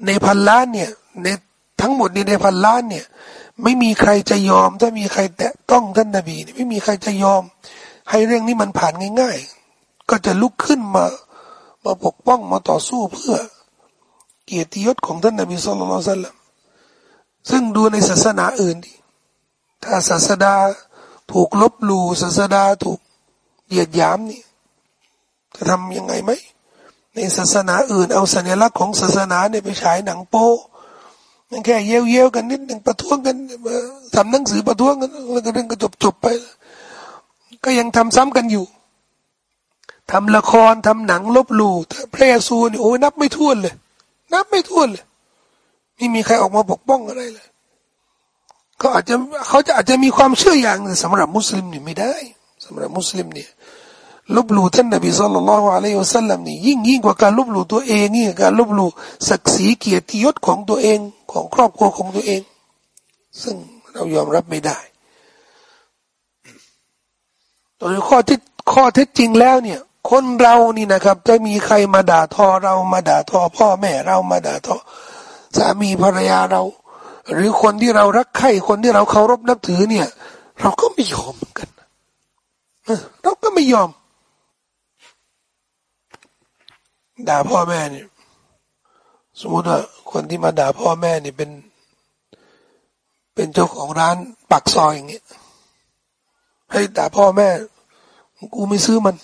ในพันล้านเนี่ยในทั้งหมดในในพันล้านเนี่ย ไม่มีใครจะยอม ถ้ามีใครแตะต้องท่านนบีไม่มีใครจะยอม ให้เรื่องนี้มันผ่านง่าย ๆ ก็จะลุกขึ้นมามาปกป้องมาต่อสู้เพื่อ เกียรติยศของท่านนบีสุลต่านละซึ่งดูในศาสนาอื่นดิถ้าศาสดาถูกลบหลู่ศาสดาถูกเหยียดหยามนี่จะทำยังไงไหมในศาสนาอื่น เอาสัญลักษณ์ของศาสนาเนี่ยไปฉายหนังโป๊มันแค่เย้ยวเย้ยกันนิดหนึ่งประท้วงกันทำหนังสือประท้วงกันแล้วก็เรื่องก็จบจบไป ก็ยังทำซ้ำกันอยู่ทำละครทำหนังลบหลู่พระเยซูนี่โอ้ยนับไม่ถ้วนเลย นับไม่ถ้วนเลยไม่มีใครออกมาปกป้องอะไรเลยก็อาจจะเขาจะอาจจะมีความเชื่ออย่างสำหรับมุสลิมนี่ไม่ได้สำหรับมุสลิมเนี่ยลบหลู่ท่านนบีสุลต่านละฮ์อะลัยฮิวสัลลัมนี่ยิ่งยิ่งกว่าการลบหลู่ตัวเองนี่การลบหลู่ศักดิ์ศรีเกียรติยศของตัวเองของครอบครัวของตัวเอง ซึ่งเรายอมรับไม่ได้ โดยข้อที่ข้อเท็จจริงแล้วเนี่ย คนเรานี่นะครับ จะมีใครมาด่าทอเรามาด่าทอ พ่อแม่เรามาด่าทอ สามีภรรยาเรา หรือคนที่เรารักใคร่คนที่เราเคารพนับถือเนี่ย เราก็ไม่ยอมเหมือนกันเราก็ไม่ยอม ด่าพ่อแม่เนี่ยสมมติว่าคนที่มาด่าพ่อแม่เนี่ยเป็น เป็นเจ้าของร้านปักซอยอย่างเงี้ย ให้ด่าพ่อแม่ กูไม่ซื้อมัน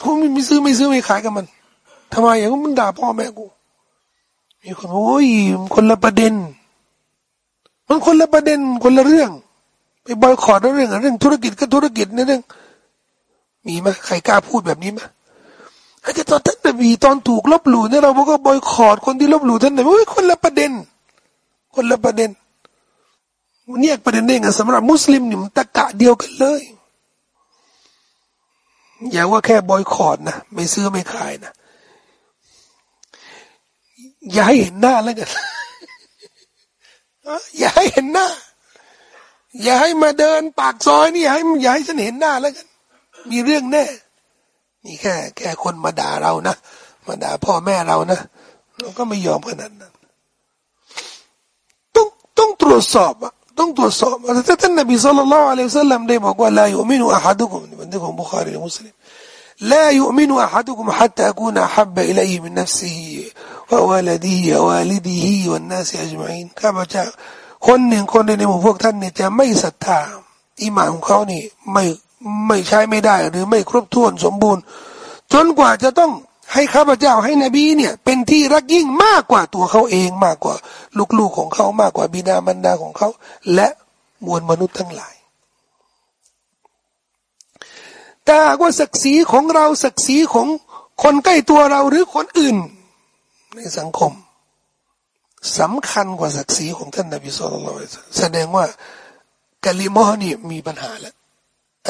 ผมไม่ซื้อไม่ซื้อไม่ขายกับมันทำไมอย่างมันด่าพ่อแม่กูมีคนโอ้ยมันคนละประเด็น มันคนละประเด็นคนละเรื่อง ไปบอยคอร์ดเรื่องเรื่องธุรกิจก็ธุรกิจในเรื่อง มีไหมใครกล้าพูดแบบนี้ไหมไอ้ตอนท่านนบีตอนถูกลบหลู่เนี่ยเราก็บอยคอร์ดคนที่ลบหลู่ท่านนบีโอ้ยคนละประเด็น คนละประเด็น เนี่ยประเด็นเองอะสำหรับมุสลิมนี่มันตะกะเดียวกันเลย อย่าว่าแค่บอยคอรดนะไม่ซื้อไม่ขายนะอย่าให้เห็นหน้าแล้วกันอย่าให้เห็นหน้า อย่าให้มาเดิน ปากซอยนี่อย่าให้อย่าให้ฉันเห็นหน้าแล้วกัน มีเรื่องแน่นี่แค่ แค่คนมาด่าเรานะมาด่าพ่อแม่เรานะเราก็ไม่ยอมขนาดนั้นต้องต้องตรวจสอบอะ ต้องตรวจสอบแต่ท่านนบีสุลต่านละอัลลอฮฺสัลลัมได้บอกว่าลายุมินุอาฮัดุกุมบันทึกของบุคารีและมุสลิม لا يؤمن أحدكم حتى أكون أحب إليه من نفسه وولده ووالده والناس أجمعين ข้าพเจ้าคนหนึ่งคนในหมู่พวกท่านเนี่ยจะไม่ศรัทธาอิมานของเขานี่ไม่ไม่ใช้ไม่ได้ หรือไม่ครบถ้วนสมบูรณ์ จนกว่าจะต้อง ให้ข้าพเจ้าให้นบีเนี่ย เป็นที่รักยิ่งมากกว่าตัวเขาเองมากกว่า ลูกๆของเขามากกว่าบิดามารดาของเขา และมวลมนุษย์ทั้งหลายแต่ว่าศักดิ์ศรีของเราศักดิ์ศรีของคนใกล้ตัวเราหรือคนอื่น ในสังคมสำคัญกว่าศักดิ์ศรีของท่านนบีสุลต่านแสดงว่ากะลิมอนี่มีปัญหาแล้ว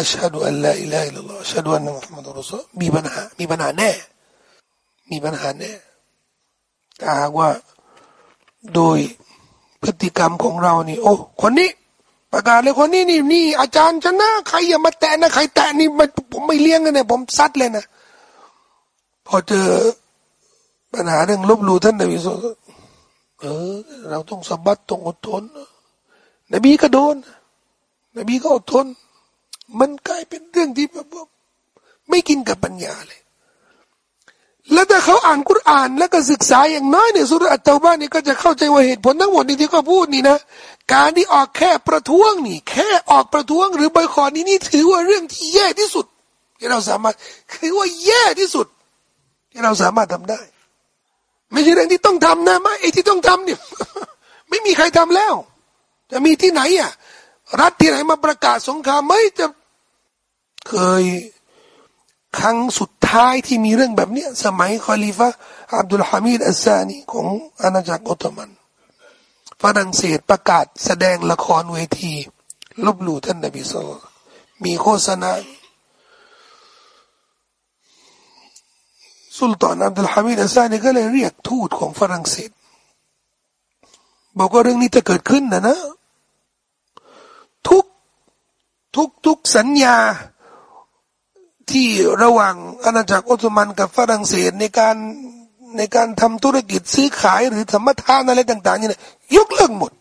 อัชฮะดุอัลลอฮ์อิลาฮิลลอฮ์อัชฮะดุอันนะมุฮัมมัดรุสุลมีปัญหามีปัญหาแน่ มีปัญหาแน่ถ้าหากว่าโดยพฤติกรรมของเรานี่ โอ้คนนี้ ประกาศเลยคนนี้นี่นี่ อาจารย์ฉันะใครอย่ามาแตะนะใครแตะนี่ผมไม่เลี้ยงกันเนี่ยผมซัดเลยนะพอเจอปัญหาเรื่องลบหลู่ท่านนบีสุเออ เราต้องสบัดต้องอดทน นบีก็โดน นบีก็อดทน มันกลายเป็นเรื่องที่แบบไม่กินกับปัญญาเลย แล้วถ้าเขาอ่านกุรอาน แล้วก็ศึกษาอย่างน้อยเนี่ยสุรอัตเตาบ้านนี่ก็จะเข้าใจว่าเหตุผลทั้งหมดนี่ที่เขาพูดนี่นะ การที่ออกแค่ประท้วงนี่ แค่ออกประท้วงหรือบอยคอนี่นี่ถือว่าเรื่องที่แย่ที่สุด ที่เราสามารถคือว่าแย่ที่สุด ที่เราสามารถทำได้ ไม่ใช่เรื่องที่ต้องทำนะไม่ไอ้ที่ต้องทำเนี่ยไม่มีใครทำแล้ว จะมีที่ไหนอะรัฐที่ไหนมาประกาศสงครามไม่จะเคย ครั้งสุดท้ายที่มีเรื่องแบบเนี้ยสมัยคอลีฟะอับดุลฮามิดอัสซานีของอาณาจักรออตโตมันฝรั่งเศสประกาศแสดงละครเวที ลบหลู่ท่านนบีสุลมีโฆษณาสุลต่านอับดุลฮามิดอัสซานีก็เลยเรียกทูตของฝรั่งเศส บอกว่าเรื่องนี้จะเกิดขึ้นนะนะ ทุกทุกทุกสัญญา ที่ระหว่างอาณาจักรออตโตมันกับฝรั่งเศสในการในการทำธุรกิจซื้อขายหรือธรรมทานอะไรต่าง ๆ เนี่ยยกเลิกหมด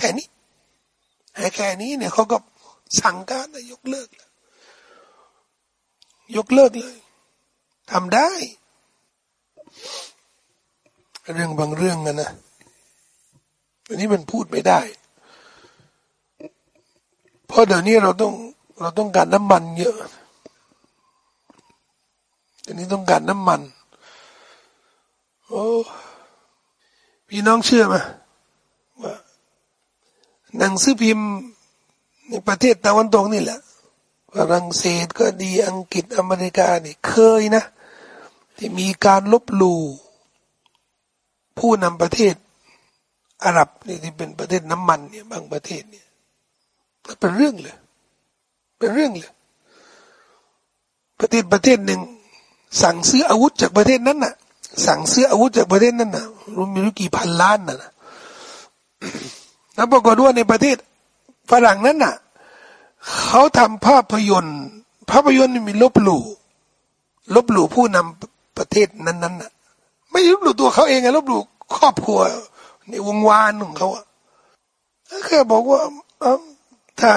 แค่นี้แค่นี้เนี่ยเขาก็สั่งการยกเลิกยกเลิกเลยทำได้ เรื่องบางเรื่องนะนะอันนี้มันพูดไม่ได้ เพราะเดี๋ยวนี้เราต้องเราต้องการน้ำมันเยอะ อันนี้ต้องการน้ำมัน โอ้พี่น้องเชื่อไหมว่าหนังสือพิมพ์ในประเทศตะวันตกนี่แหละฝรั่งเศสก็ดีอังกฤษอเมริกานี่เคยนะ ที่มีการลบหลู่ผู้นำประเทศอาหรับนี่ที่เป็นประเทศน้ำมันเนี่ยบางประเทศเนี่ยเป็นเรื่องเลย เป็นเรื่องเลยประเทศประเทศหนึ่ง สั่งซื้ออาวุธจากประเทศนั้นน่ะ สั่งซื้ออาวุธจากประเทศนั้นน่ะรวมมีรู้กี่พันล้านน่ะแล้วปรากฏว่าในประเทศฝรั่งนั้นน่ะเขาทำภาพยนตร์ ภาพยนตร์มีลบหลู่ลบหลู่ผู้นำประเทศนั้นๆน่ะ ไม่ลบหลู่ตัวเขาเองไงลบหลู่ครอบครัว ในวงวานของเขาอะแค่บอกว่าถ้า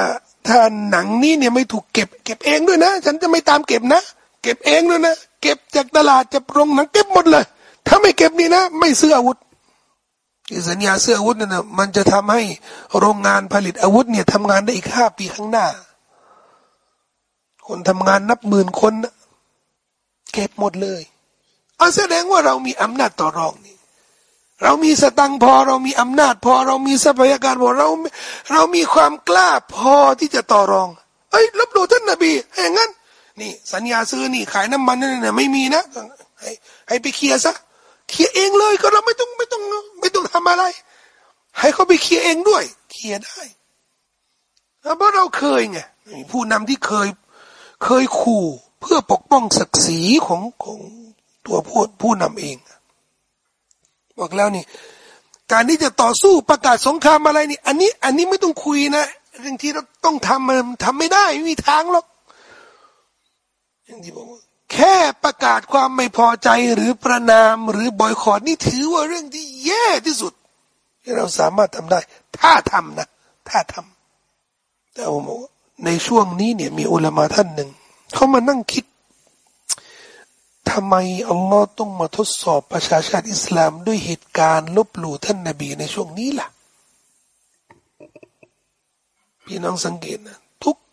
ถ้าหนังนี้เนี่ยไม่ถูกเก็บ เก็บเองด้วยนะ ฉันจะไม่ตามเก็บนะ เก็บเองด้วยนะ เก็บจากตลาดจากโรงหนังเก็บหมดเลย ถ้าไม่เก็บนี่นะ ไม่ซื้ออาวุธสัญญาซื้ออาวุธนั่นนะมันจะทำให้โรงงานผลิตอาวุธเนี่ยทำงานได้อีกห้าปีข้างหน้า คนทำงานนับหมื่นคนนะเก็บหมดเลยเอาแสดงว่าเรามีอำนาจต่อรองนี่เรามีสตังพอเรามีอำนาจพอเรามีทรัพยากรพอเรา เรามีความกล้าพอที่จะต่อรอง เอ้ยรับดูท่านนบีให้งั้น สัญญาซื้อนี่ขายน้ำมันนี่นะไม่มีนะให้ให้ไปเคลียร์ซะเคลียร์เองเลยก็เราไม่ต้องไม่ต้องไม่ต้องทำอะไร ให้เขาไปเคลียร์เองด้วย เคลียร์ได้เพราะเราเคยไงผู้นำที่เคยเคยขู่เพื่อปกป้องศักดิ์ศรีของของตัวผู้ผู้นำเอง บอกแล้วนี่ การที่จะต่อสู้ประกาศสงครามอะไรนี่ อันนี้ อันนี้ไม่ต้องคุยนะเรื่องที่เราต้องทำมันทำไม่ได้ไม่มีทางหรอก อย่างที่บอกว่าแค่ประกาศความไม่พอใจหรือประนามหรือบอยคอรนี่ถือว่าเรื่องที่แย่ที่สุด ที่เราสามารถทำได้ ถ้าทำนะ ถ้าทำแต่ผมบอกในช่วงนี้เนี่ยมีอุลามาท่านหนึ่งเขามานั่งคิดทำไมอัลลอฮ์ต้องมาทดสอบประชาชาติอิสลามด้วยเหตุการณ์ลบหลู่ท่านนบีในช่วงนี้ล่ะ พี่น้องสังเกตนะ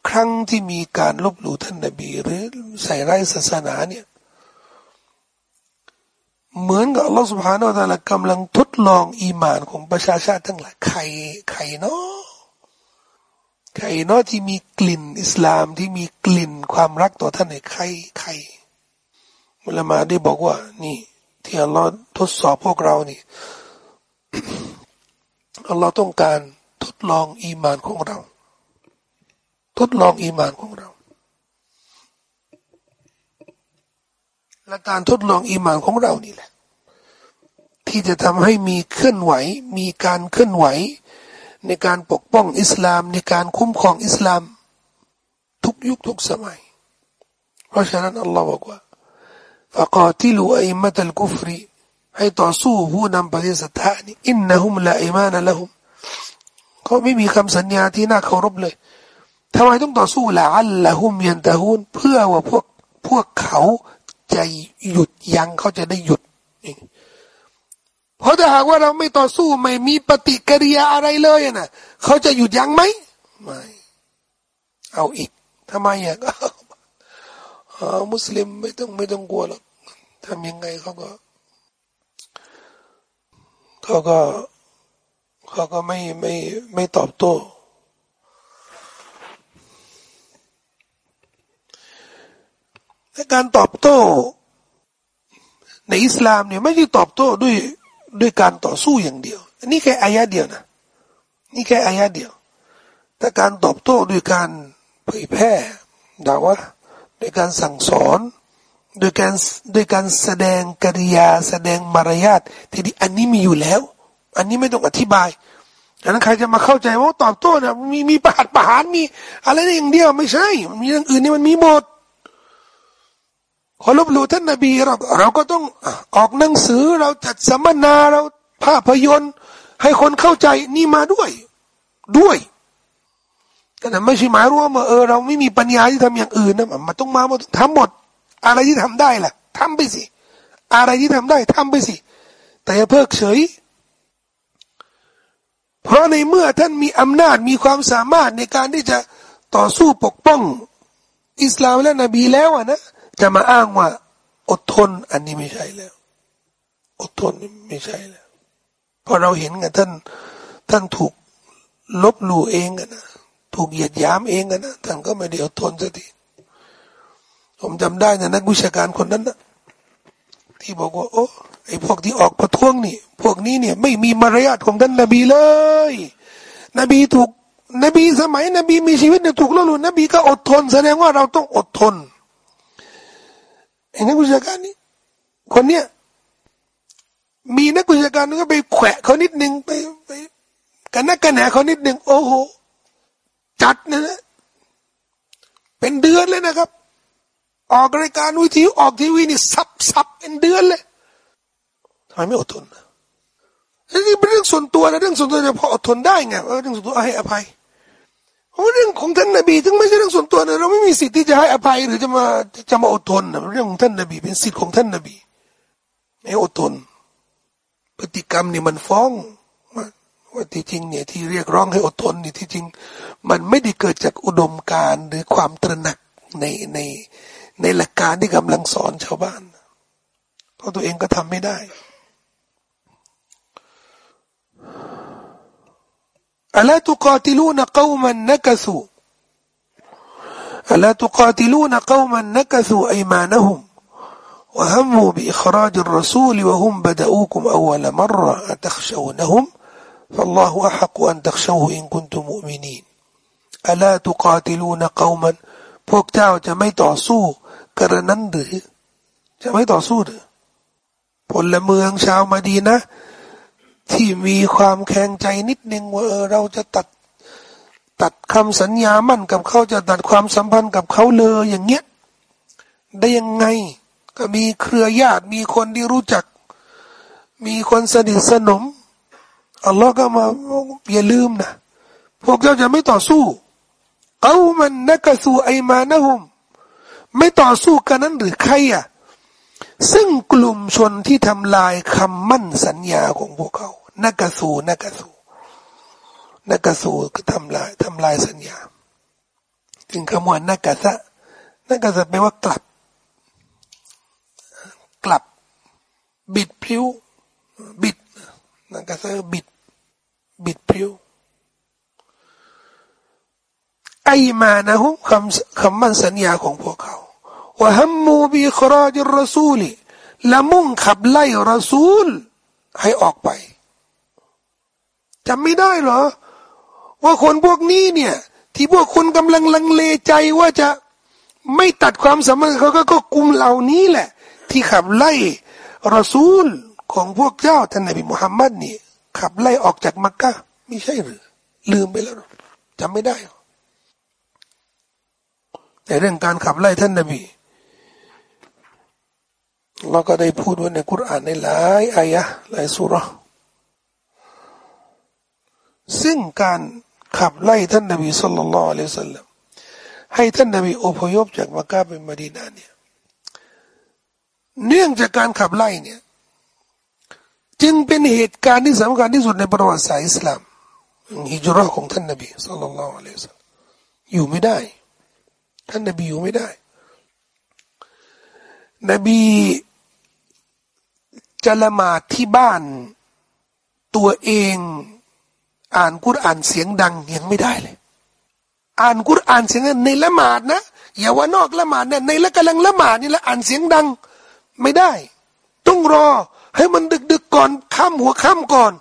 ครั้งที่มีการลบหลู่ท่านนบี หรือใส่ไร้ศาสนาเนี่ยเหมือนกับอัลลอฮฺสุบฮานาอัลลอฮฺกำลังทดลองอีมานของประชาชาติทั้งหลายใครใครเนาะใครเนาะที่มีกลิ่นอิสลามที่มีกลิ่นความรักต่อท่านใครใครมุลมาได้บอกว่า นี่ ที่อัลลอฮ์ทดสอบพวกเรานี่อัลลอฮ์ต้องการทดลองอีมานของเรา ทดลองอีมานของเรา และการทดลองอีมานของเรานี่แหละ ที่จะทำให้มีเคลื่อนไหว มีการเคลื่อนไหว ในการปกป้องอิสลาม ในการคุ้มครองอิสลาม ทุกยุคทุกสมัย เพราะฉะนั้นอัลลอฮ์บอกว่าฟะกาติลูอัยมัตัลกุฟรีให้ต่อสู้ผู้นำปฏิสัทธานี่อินนะฮุมละอิมานละฮุมเขาไม่มีคำสัญญาที่น่าเคารพเลย ทำไมต้องต่อสู้ละอัลละฮุมยันตะฮุนเพื่อว่าพวกพวกเขาจะหยุดยั้งเขาจะได้หยุดเพราะถ้าหากว่าเราไม่ต่อสู้ไม่มีปฏิกิริยาอะไรเลยนะเขาจะหยุดยั้งไหมไม่เอาอีกทำไมอะก็มุสลิมไม่ต้องไม่ต้องกลัวหรอกทำยังไงเขาก็เขาก็เขาก็ไม่ไม่ไม่ตอบโต้ และการตอบโต้ ในอิสลามเนี่ยไม่ใช่ตอบโต้ด้วยด้วยการต่อสู้อย่างเดียว อันนี้แค่อายะเดียวนะ นี่แค่อายะเดียว แต่การตอบโต้ด้วยการเผยแพร่ด่าว่าด้วยการสั่งสอนโดยการโดยการแสดงกิริยา แสดงมารยาทที่ดีอันนี้มีอยู่แล้ว อันนี้ไม่ต้องอธิบายดังนั้นใครจะมาเข้าใจว่าตอบโต้เนี่ยมีมีประหัตประหารมี อะไรนี่อย่างเดียวไม่ใช่ มันมีอย่างอื่นนี่มันมีหมด ขอลบหลู่ท่านนบีเราเราก็ต้องออกหนังสือเราจัดสัมมนาเราภาพยนตร์ ให้คนเข้าใจนี่มาด้วย ด้วยแต่ไม่ใช่หมายรวมว่าเออเราไม่มีปัญญาที่ทำอย่างอื่นนะมันต้องมาหมดทำหมด อะไรที่ทำได้ล่ะทำไปสิ อะไรที่ทำได้ทำไปสิ แต่อย่าเพิกเฉย เพราะในเมื่อท่านมีอำนาจมีความสามารถในการที่จะต่อสู้ปกป้อง อิสลามและนบีแล้วนะ จะมาอ้างว่า อดทน อันนี้ไม่ใช่แล้ว อดทนไม่ใช่แล้วเพราะเราเห็นไงท่าน ท่านถูกลบหลู่เองกันนะถูกเหยียดยามเองกันนะท่านก็ไม่ได้อดทนสักทีผมจำได้นะนักวิชาการคนนั้นนะที่บอกว่า โอ้ไอพวกที่ออกประท้วงนี่ พวกนี้เนี่ย ไม่มีมารยาทของท่านนบีเลย นบีถูก นบีสมัย นบีมีชีวิตเนี่ยถูกล่อลวงนบีก็อดทน แสดงว่าเราต้องอดทน ไอ้นักวิชาการนี้คนเนี้ยมีนักวิชาการนึงก็ไปแขวะเขานิดนึงไปไปกันนักกันแหนเขานิดนึงโอ้โหจัดนะเป็นเดือนเลยนะครับ ออกรายการวิทยุออกทีวีนี่ซับซับเป็นเดือนเลยทำไมไม่อดทนนี่เป็นเรื่องส่วนตัวนะเรื่องส่วนตัวจะพออดทนได้ไงเรื่องส่วนตัวให้อภัย เราะเรื่องของท่านนบีถึงไม่ใช่เรื่องส่วนตัวนะเราไม่มีสิทธิ์ที่จะให้อภัยหรือจะมาจะมาอดทนนะเรื่องของท่านนบี เป็นสิทธิ์ของท่านนบีให้อดทน พฤติกรรมนี่มันฟ้องว่าที่จริงเนี่ยที่เรียกร้องให้อดทนนี่ที่จริง มันไม่ได้เกิดจากอุดมการหรือความตระหนักในในในหลักการที่กำลังสอนชาวบ้าน เพราะตัวเองก็ทำไม่ได้ อัลลตุกาติลูนกวมันนักสูอัลลตุกาติลูนกวมันนักสูอิมานหุม وهموا بإخراج الرسول وهم بدأوكم أول مرة أتخشونهم فالله أحق أن تخشوه إن كنتم مؤمنين ألا تقاتلون قوما พวกเจ้าจะไม่ต่อสู้กระนั้นหรือจะไม่ต่อสู้หรือพลเมืองชาวมาดีนะ ที่มีความแข็งใจนิดนึงว่าเออเราจะตัดตัดคำสัญญามั่นกับเขาจะตัดความสัมพันธ์กับเขาเลยอย่างเงี้ยได้ยังไง ก็มีเครือญาติมีคนที่รู้จัก มีคนสนิทสนมอัลลอฮ์ก็มาอย่าลืมนะพวกเจ้าจะไม่ต่อสู้ เอามันนักสู้ไอมานะฮุมไม่ต่อสู้กันนั้นหรือใครอะ ซึ่งกลุ่มชนที่ทำลายคำมั่นสัญญาของพวกเขา นักสูนักสูนักสูก็ทำลายทำลายสัญญา ถึงคำว่านักษะนักษะแปลว่ากลับ กลับ บิดพิ้ว บิดนักษะบิด บิดพิ้วไอมานะฮุคำคำมั่นสัญญาของพวกเขา ว่าฮัมมูบีคราจรสูลีละมุ่งขับไล่รอซูล ให้ออกไปจำไม่ได้เหรอ ว่าคนพวกนี้เนี่ย ที่พวกคุณกำลังลังเลใจว่าจะไม่ตัดความสัมพันธ์เขาก็กลุ่มเหล่านี้แหละ ที่ขับไล่รอซูลของพวกเจ้าท่านนบีมุฮัมมัดนี่ขับไล่ออกจากมักกะไม่ใช่หรือ ลืมไปแล้วจำไม่ได้แต่เรื่องการขับไล่ท่านนบี เราก็ได้พูดไว้ในคุรานในหลายอายะหลายสุรซึ่งการขับไล่ท่านนบีสุลต่านละอัลลอฮฺสัลลัมให้ท่านนบีอพยพจากมักกะไปมาดีนาเนี่ยเนื่องจากการขับไล่เนี่ยจึงเป็นเหตุการณ์ที่สำคัญที่สุดในประวัติศาสตร์อิสลามฮิจรัตของท่านนบีสุลต่านละอัลลอฮฺสัลลัมอยู่ไม่ได้ ท่านนบีอยู่ไม่ได้ นบี จะละหมาดที่บ้าน ตัวเอง อ่านกุรอานเสียงดังยังไม่ได้เลย อ่านกุรอานเสียงในละหมาดนะอย่าว่านอกละหมาดเนี่ยในละกำลังละหมาดนี่ละอ่านเสียงดังไม่ได้ ต้องรอให้มันดึกดึกก่อนค่ำหัวค่ำก่อน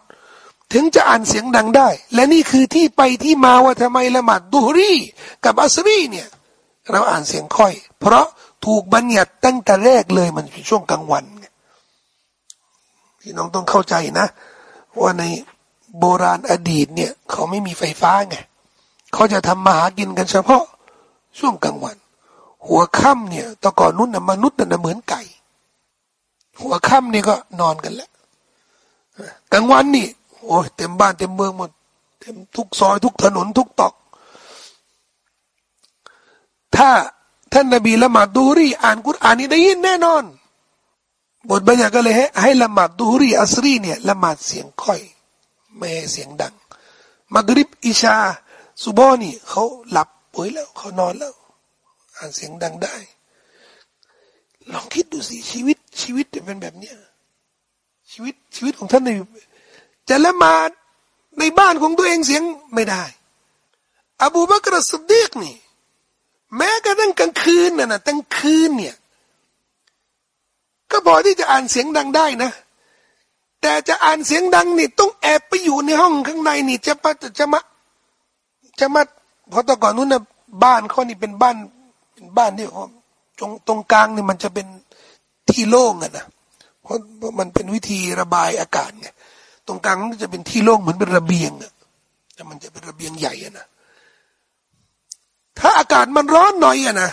ถึงจะอ่านเสียงดังได้ และนี่คือที่ไปที่มาว่าทำไมละหมาดดูรีกับอัสรีเนี่ย เราอ่านเสียงค่อย เพราะถูกบัญญัติตั้งแต่แรกเลยมันเป็นช่วงกลางวัน พี่น้องต้องเข้าใจนะ ว่าในโบราณอดีตเนี่ย เขาไม่มีไฟฟ้าไงเขาจะทำมาหากินกันเฉพาะช่วงกลางวัน หัวค่ำเนี่ยตะก่อนนู้นนะมนุษย์น่ะเหมือนไก่ หัวค่ำนี่ก็นอนกันแล้วกลางวันนี่โอ้ยเต็มบ้านเต็มเมืองหมดเต็มทุกซอยทุกถนนทุกตอก ถ้าท่านนบีละหมาดดูรีอ่านกุรอานนี่ได้ยินแน่นอน บทบัญญัติก็เลยให้ให้ละหมาดดูรีอัสรีเนี่ยละหมาดเสียงค่อย ไม่ให้เสียงดังมักริบอิชาสุบอนี่เขาหลับป่วยแล้วเขานอนแล้ว อ่านเสียงดังได้ ลองคิดดูสิชีวิตชีวิตจะเป็นแบบเนี้ยชีวิตชีวิตของท่านในจะละหมาดในบ้านของตัวเองเสียงไม่ได้ อบูบักรสุดดีกนี่ แม้กระทั่งกลางคืนน่ะนะกลางคืนเนี่ย ก็พอที่จะอ่านเสียงดังได้นะ แต่จะอ่านเสียงดังนี่ต้องแอบไปอยู่ในห้องข้างในนี่จะมาจะมาจะมาเพราะตอนก่อนนู้นนะบ้านเขานี่เป็นบ้านเป็นบ้านที่ตรงตรงกลางนี่มันจะเป็นที่โล่งอะนะเพราะมันเป็นวิธีระบายอากาศไงตรงกลางมันจะเป็นที่โล่งเหมือนเป็นระเบียงอะแต่มันจะเป็นระเบียงใหญ่อะนะถ้าอากาศมันร้อนหน่อยอะนะ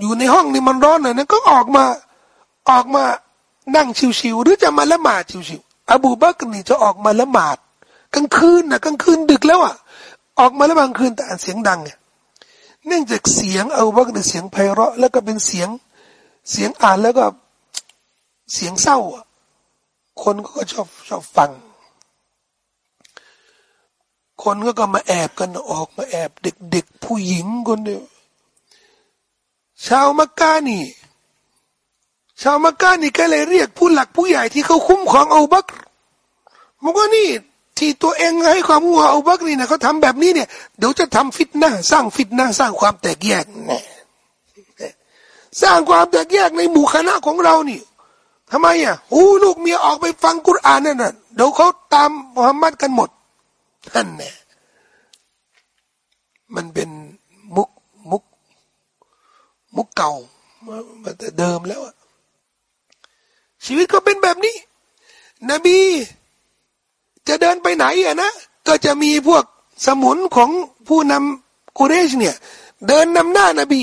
อยู่ในห้องนี่มันร้อนหน่อยนะก็ออกมา ออกมานั่งชิวๆหรือจะมาละหมาดชิวๆอบูบักรนี่จะออกมาละหมาดกลางคืนนะกลางคืนดึกแล้วอะ ออกมาล้วบางคืนแต่เสียงดังไงเนื่องจากเสียงอบูบักรเสียงไพเราะ แล้วก็เป็นเสียงเสียงอ่านแล้วก็เสียงเศร้าอะคนก็ชอบชอบฟัง คนก็ก็มาแอบกันออกมาแอบ เด็กๆผู้หญิงคนเดียวชาวมักกะนี่ ชาวมักกะนี่ก็เลยเรียกผู้หลักผู้ใหญ่ที่เขาคุ้มครองอูบักมันก็นี่ที่ตัวเองให้ความหัวอูบักนี่นะเขาทำแบบนี้เนี่ยเดี๋ยวจะทำฟิตนะสร้างฟิตนะสร้างความแตกแยกแน่สร้างความแตกแยกในหมู่คณะของเรานี่ทำไมอะโอ้ลูกเมียออกไปฟังกุรอานนั่นน่ะเดี๋ยวเขาตามมุฮัมมัดกันหมดนั่นแน่มันเป็นมุกมุก มุกเก่ามาแต่เดิมแล้วอะ ชีวิตก็เป็นแบบนี้ นบี จะเดินไปไหนอะนะ ก็จะมีพวกสมุนของผู้นำกุเรชเนี่ย เดินนำหน้านบี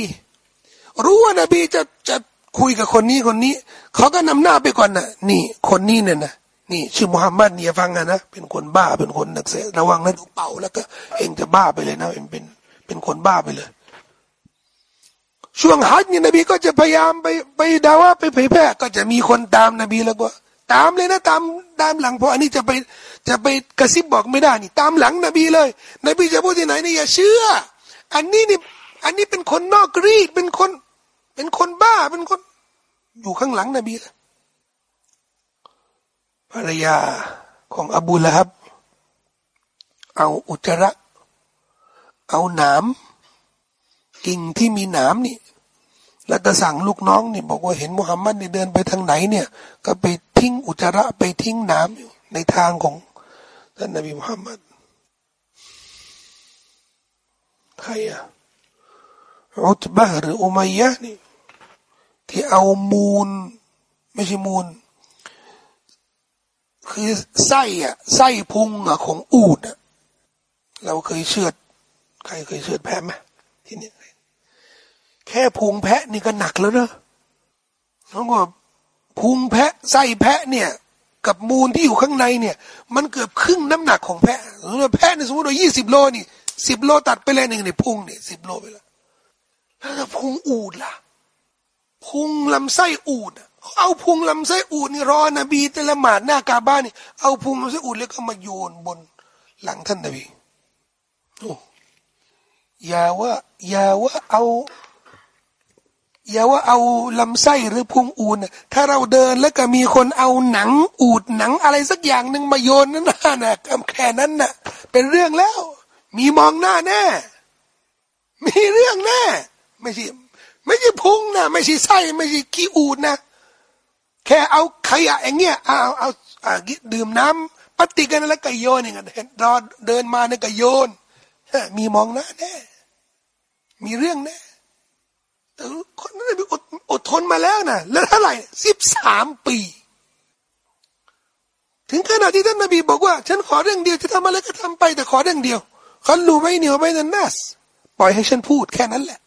รู้ว่านบีจะจะคุยกับคนนี้คนนี้ เขาก็นำหน้าไปก่อนนะนี่ คนนี้เนี่ยนะนี่ชื่อมุฮัมมัดเนี่ยฟังนะนะเป็นคนบ้าเป็นคนนักเสระวังนะดูเป่าแล้วก็ เองจะบ้าไปเลยนะเป็นเป็นเป็นคนบ้าไปเลย ช่วงฮัจญ์เนี่ยนบีก็จะพยายามไปไปดาว่าไปเผยแพร่ก็จะมีคนตามนบีแล้วก็ตามเลยนะตามตามหลังเพราะอันนี้จะไปจะไปกระซิบบอกไม่ได้นี่ตามหลังนบีเลย นบีจะพูดที่ไหนนี่อย่าเชื่อ อันนี้นี่อันนี้เป็นคนนอกรีดเป็นคน เป็นคนบ้าเป็นคน อยู่ข้างหลังนบีภรรยาของอบูละฮับ เอาอุจจาระ เอาหนาม กิ่งที่มีหนามนี่ แล้วก็สั่งลูกน้องนี่บอกว่าเห็นมุฮัมมัดนี่เดินไปทางไหนเนี่ย ก็ไปทิ้งอุจจาระไปทิ้งน้ำอยู่ในทางของท่านนบีมุฮัมมัดใครอะอุตบะหรืออุมัยยะนี่ที่เอามูล ไม่ใช่มูล คือไส้อะไส้พุงอะของอูดอะเราเคยเชือด ใครเคยเชือดแพ้ไหมที่นี่ แค่พุงแพะนี่ก็หนักแล้วเนอะเขาบอกพุงแพะไส้แพะเนี่ย กับมูลที่อยู่ข้างในเนี่ย มันเกือบครึ่งน้ำหนักของแพะสมมติแพะเนี่ยสมมติว่ายี่สิบโลนี่สิบโลตัดไปเลยหนึ่งเนี่ยพุงเนี่ยสิบโลไปแล้วแล้วพุงอูดล่ะ พุงลำไส้อูดเอาพุงลำไส้อูดนี่รอนบีแต่ละหมาดหน้ากาบ้านนี่เอาพุงลำไส้อูดแล้วก็มาโยนบนหลังท่านนบีโอ้อย่าว่าอย่าว่าเอา อย่าว่าเอาลำไส้หรือพุงอูดถ้าเราเดินแล้วก็มีคนเอาหนังอูดหนังอะไรสักอย่างหนึ่งมาโยนนั่นน่ะแค่นั้นน่ะ เป็นเรื่องแล้ว มีมองหน้าแน่ มีเรื่องแน่ ไม่ใช่ไม่ใช่พุงนะไม่ใช่ไส้ไม่ใช่ขี้อูดนะ แค่เอาขยะอย่างเงี้ยเอาเอาเอาดื่มน้ำปฏิกันแล้วก็โยนอย่างเงี้ยรอเดินมาเนี่ยก็โยนมีมองหน้าแน่ มีเรื่องแน่ แต่คนนั้นอดอดทนมาแล้วนะแล้วเท่าไหร่สิบสามปี ถึงขนาดที่ท่านนบีบอกว่า ฉันขอเรื่องเดียวจะทำอะไรก็ทำไป แต่ขอเรื่องเดียวเขารู้ไม่เหนียวไม่นันนัสปล่อยให้ฉันพูดแค่นั้นแหละ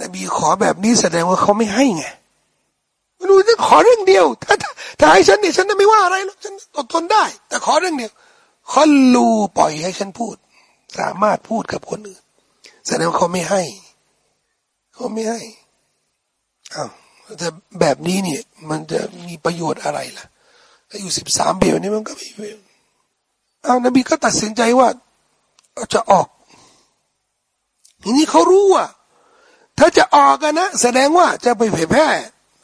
นบีขอแบบนี้แสดงว่าเขาไม่ให้ไงไม่รู้จะขอเรื่องเดียว ถ้าถ้าให้ฉันเนี่ยฉันจะไม่ว่าอะไรหรอกฉันอดทนได้ แต่ขอเรื่องเดียวเขาลูปล่อยให้ฉันพูด สามารถพูดกับคนอื่นแสดงว่าเขาไม่ให้ เขาไม่ให้อ้าวแต่แบบนี้เนี่ย มันจะมีประโยชน์อะไรล่ะอายุสิบสามปีนี้มันก็ไม่อ้าวนบีก็ตัดสินใจว่าจะออกทีนี้เขารู้ว่า ถ้าจะออกกันนะ แสดงว่าจะไปเผยแพร่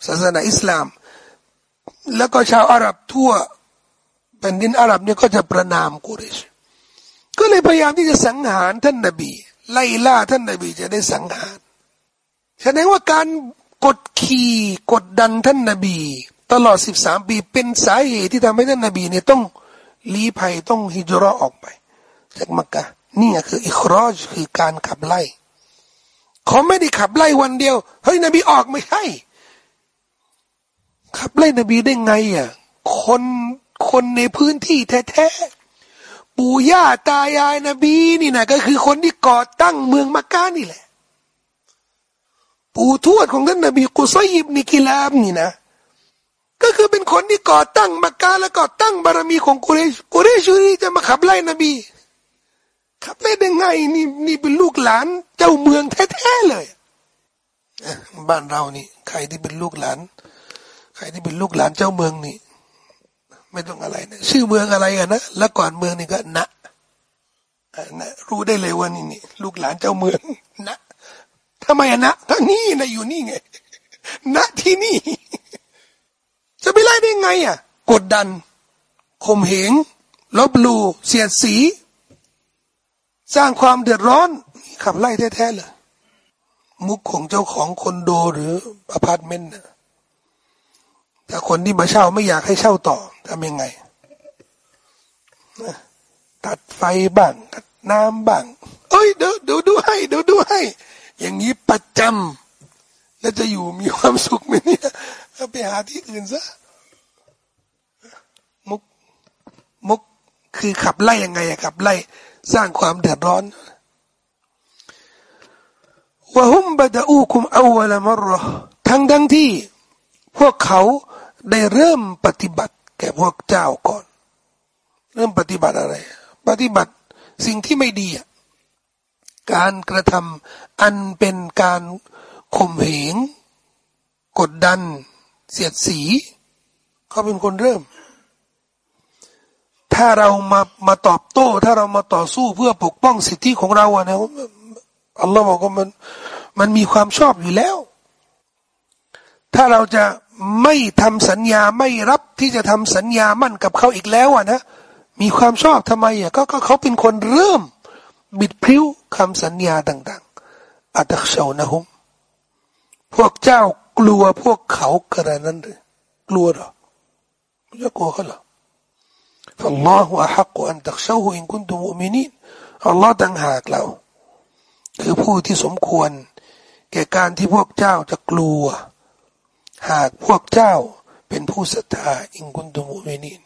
ศาสนาอิสลาม แล้วก็ชาวอาหรับทั่วแผ่นดินอาหรับเนี่ยก็จะประนามกุเรชก็เลยพยายามที่จะสังหารท่านนบี ไล่ล่าท่านนบีจะได้สังหาร แสดงว่าการกดขี่กดดันท่านนบี ตลอดสิบสามปี เป็นสาเหตุที่ทำให้ท่านนบีเนี่ยต้องลี้ภัยต้องฮิจรัออกไป จากมักกะนี่คืออิครอจคือการขับไล่เขาไม่ได้ขับไล่วันเดียวเฮ้ยนบีออกไม่ใช่ขับไล่นบีได้ไงอะคนคนในพื้นที่แท้ๆปู่ย่าตายายนบีนี่นะก็คือคนที่ก่อตั้งเมืองมักกะนี่แหละ ปู่ทวดของท่านนบีกุซัยิบนิกิลามนี่นะ ก็คือเป็นคนที่ก่อตั้งมักกะและก่อตั้งบารมีของกุเรชกุเรชนี่จะมาขับไล่นบี ขับไล่ได้ไงนี่นี่เป็นลูกหลานเจ้าเมืองแท้ๆเลยบ้านเรานี่ ใครที่เป็นลูกหลาน ใครที่เป็นลูกหลานเจ้าเมืองนี่ ไม่ต้องอะไรนะชื่อเมืองอะไรอะนะแล้วก่อนเมืองนี่ก็นะนะรู้ได้เลยว่านี่นี่ลูกหลานเจ้าเมืองนะ ทำไมอะนะทั้งนี้นะอยู่นี่ไงนะที่นี่ จะไปไล่ได้ไงอะ กดดันข่มเหงลบลูเสียดสี สร้างความเดือดร้อน ขับไล่แท้ๆเลยมุกของเจ้าของคอนโดหรืออพาร์ตเมนต์แต่คนที่มาเช่าไม่อยากให้เช่าต่อทำยังไง ตัดไฟบ้างตัดน้ำบ้าง เอ้ยเดี๋ยวดูดูให้เดี๋ยวดูให้ อย่างนี้ประจำแล้วจะอยู่มีความสุขไหมเนี่ยไปหาที่อื่นซะมุกมุกคือขับไล่ยังไงอะขับไล่สร้างความเดือดร้อนว่าฮุมบดอูคุมอาวลมรทั้งทั้งที่ พวกเขาได้เริ่มปฏิบัติ แก่พวกเจ้าก่อน เริ่มปฏิบัติอะไร ปฏิบัติสิ่งที่ไม่ดีอะ การกระทำอันเป็นการข่มเหงกดดัน เสียดสี เขาเป็นคนเริ่ม ถ้าเรามามาตอบโต้ ถ้าเรามาต่อสู้เพื่อปกป้องสิทธิของเราอะนะอัลลอฮ์บอกว่ามันมันมีความชอบอยู่แล้ว ถ้าเราจะไม่ทำสัญญาไม่รับที่จะทำสัญญามั่นกับเขาอีกแล้วอะนะมีความชอบทำไมอะก็เขาเป็นคนเริ่ม บิดพริ้วคำสัญญาต่างๆอัตเชานะฮุมพวกเจ้ากลัวพวกเขากระนั้นหรือกลัวหรอไม่จะกลัวเขาหรอ فالله أحق أن تخشوه إن كنتم مؤمنين อัลลอฮ์ต่างหากเราคือผู้ที่สมควร แก่การที่พวกเจ้าจะกลัวหากพวกเจ้าเป็นผู้ศรัทธาอิงกุนตุมุมินิน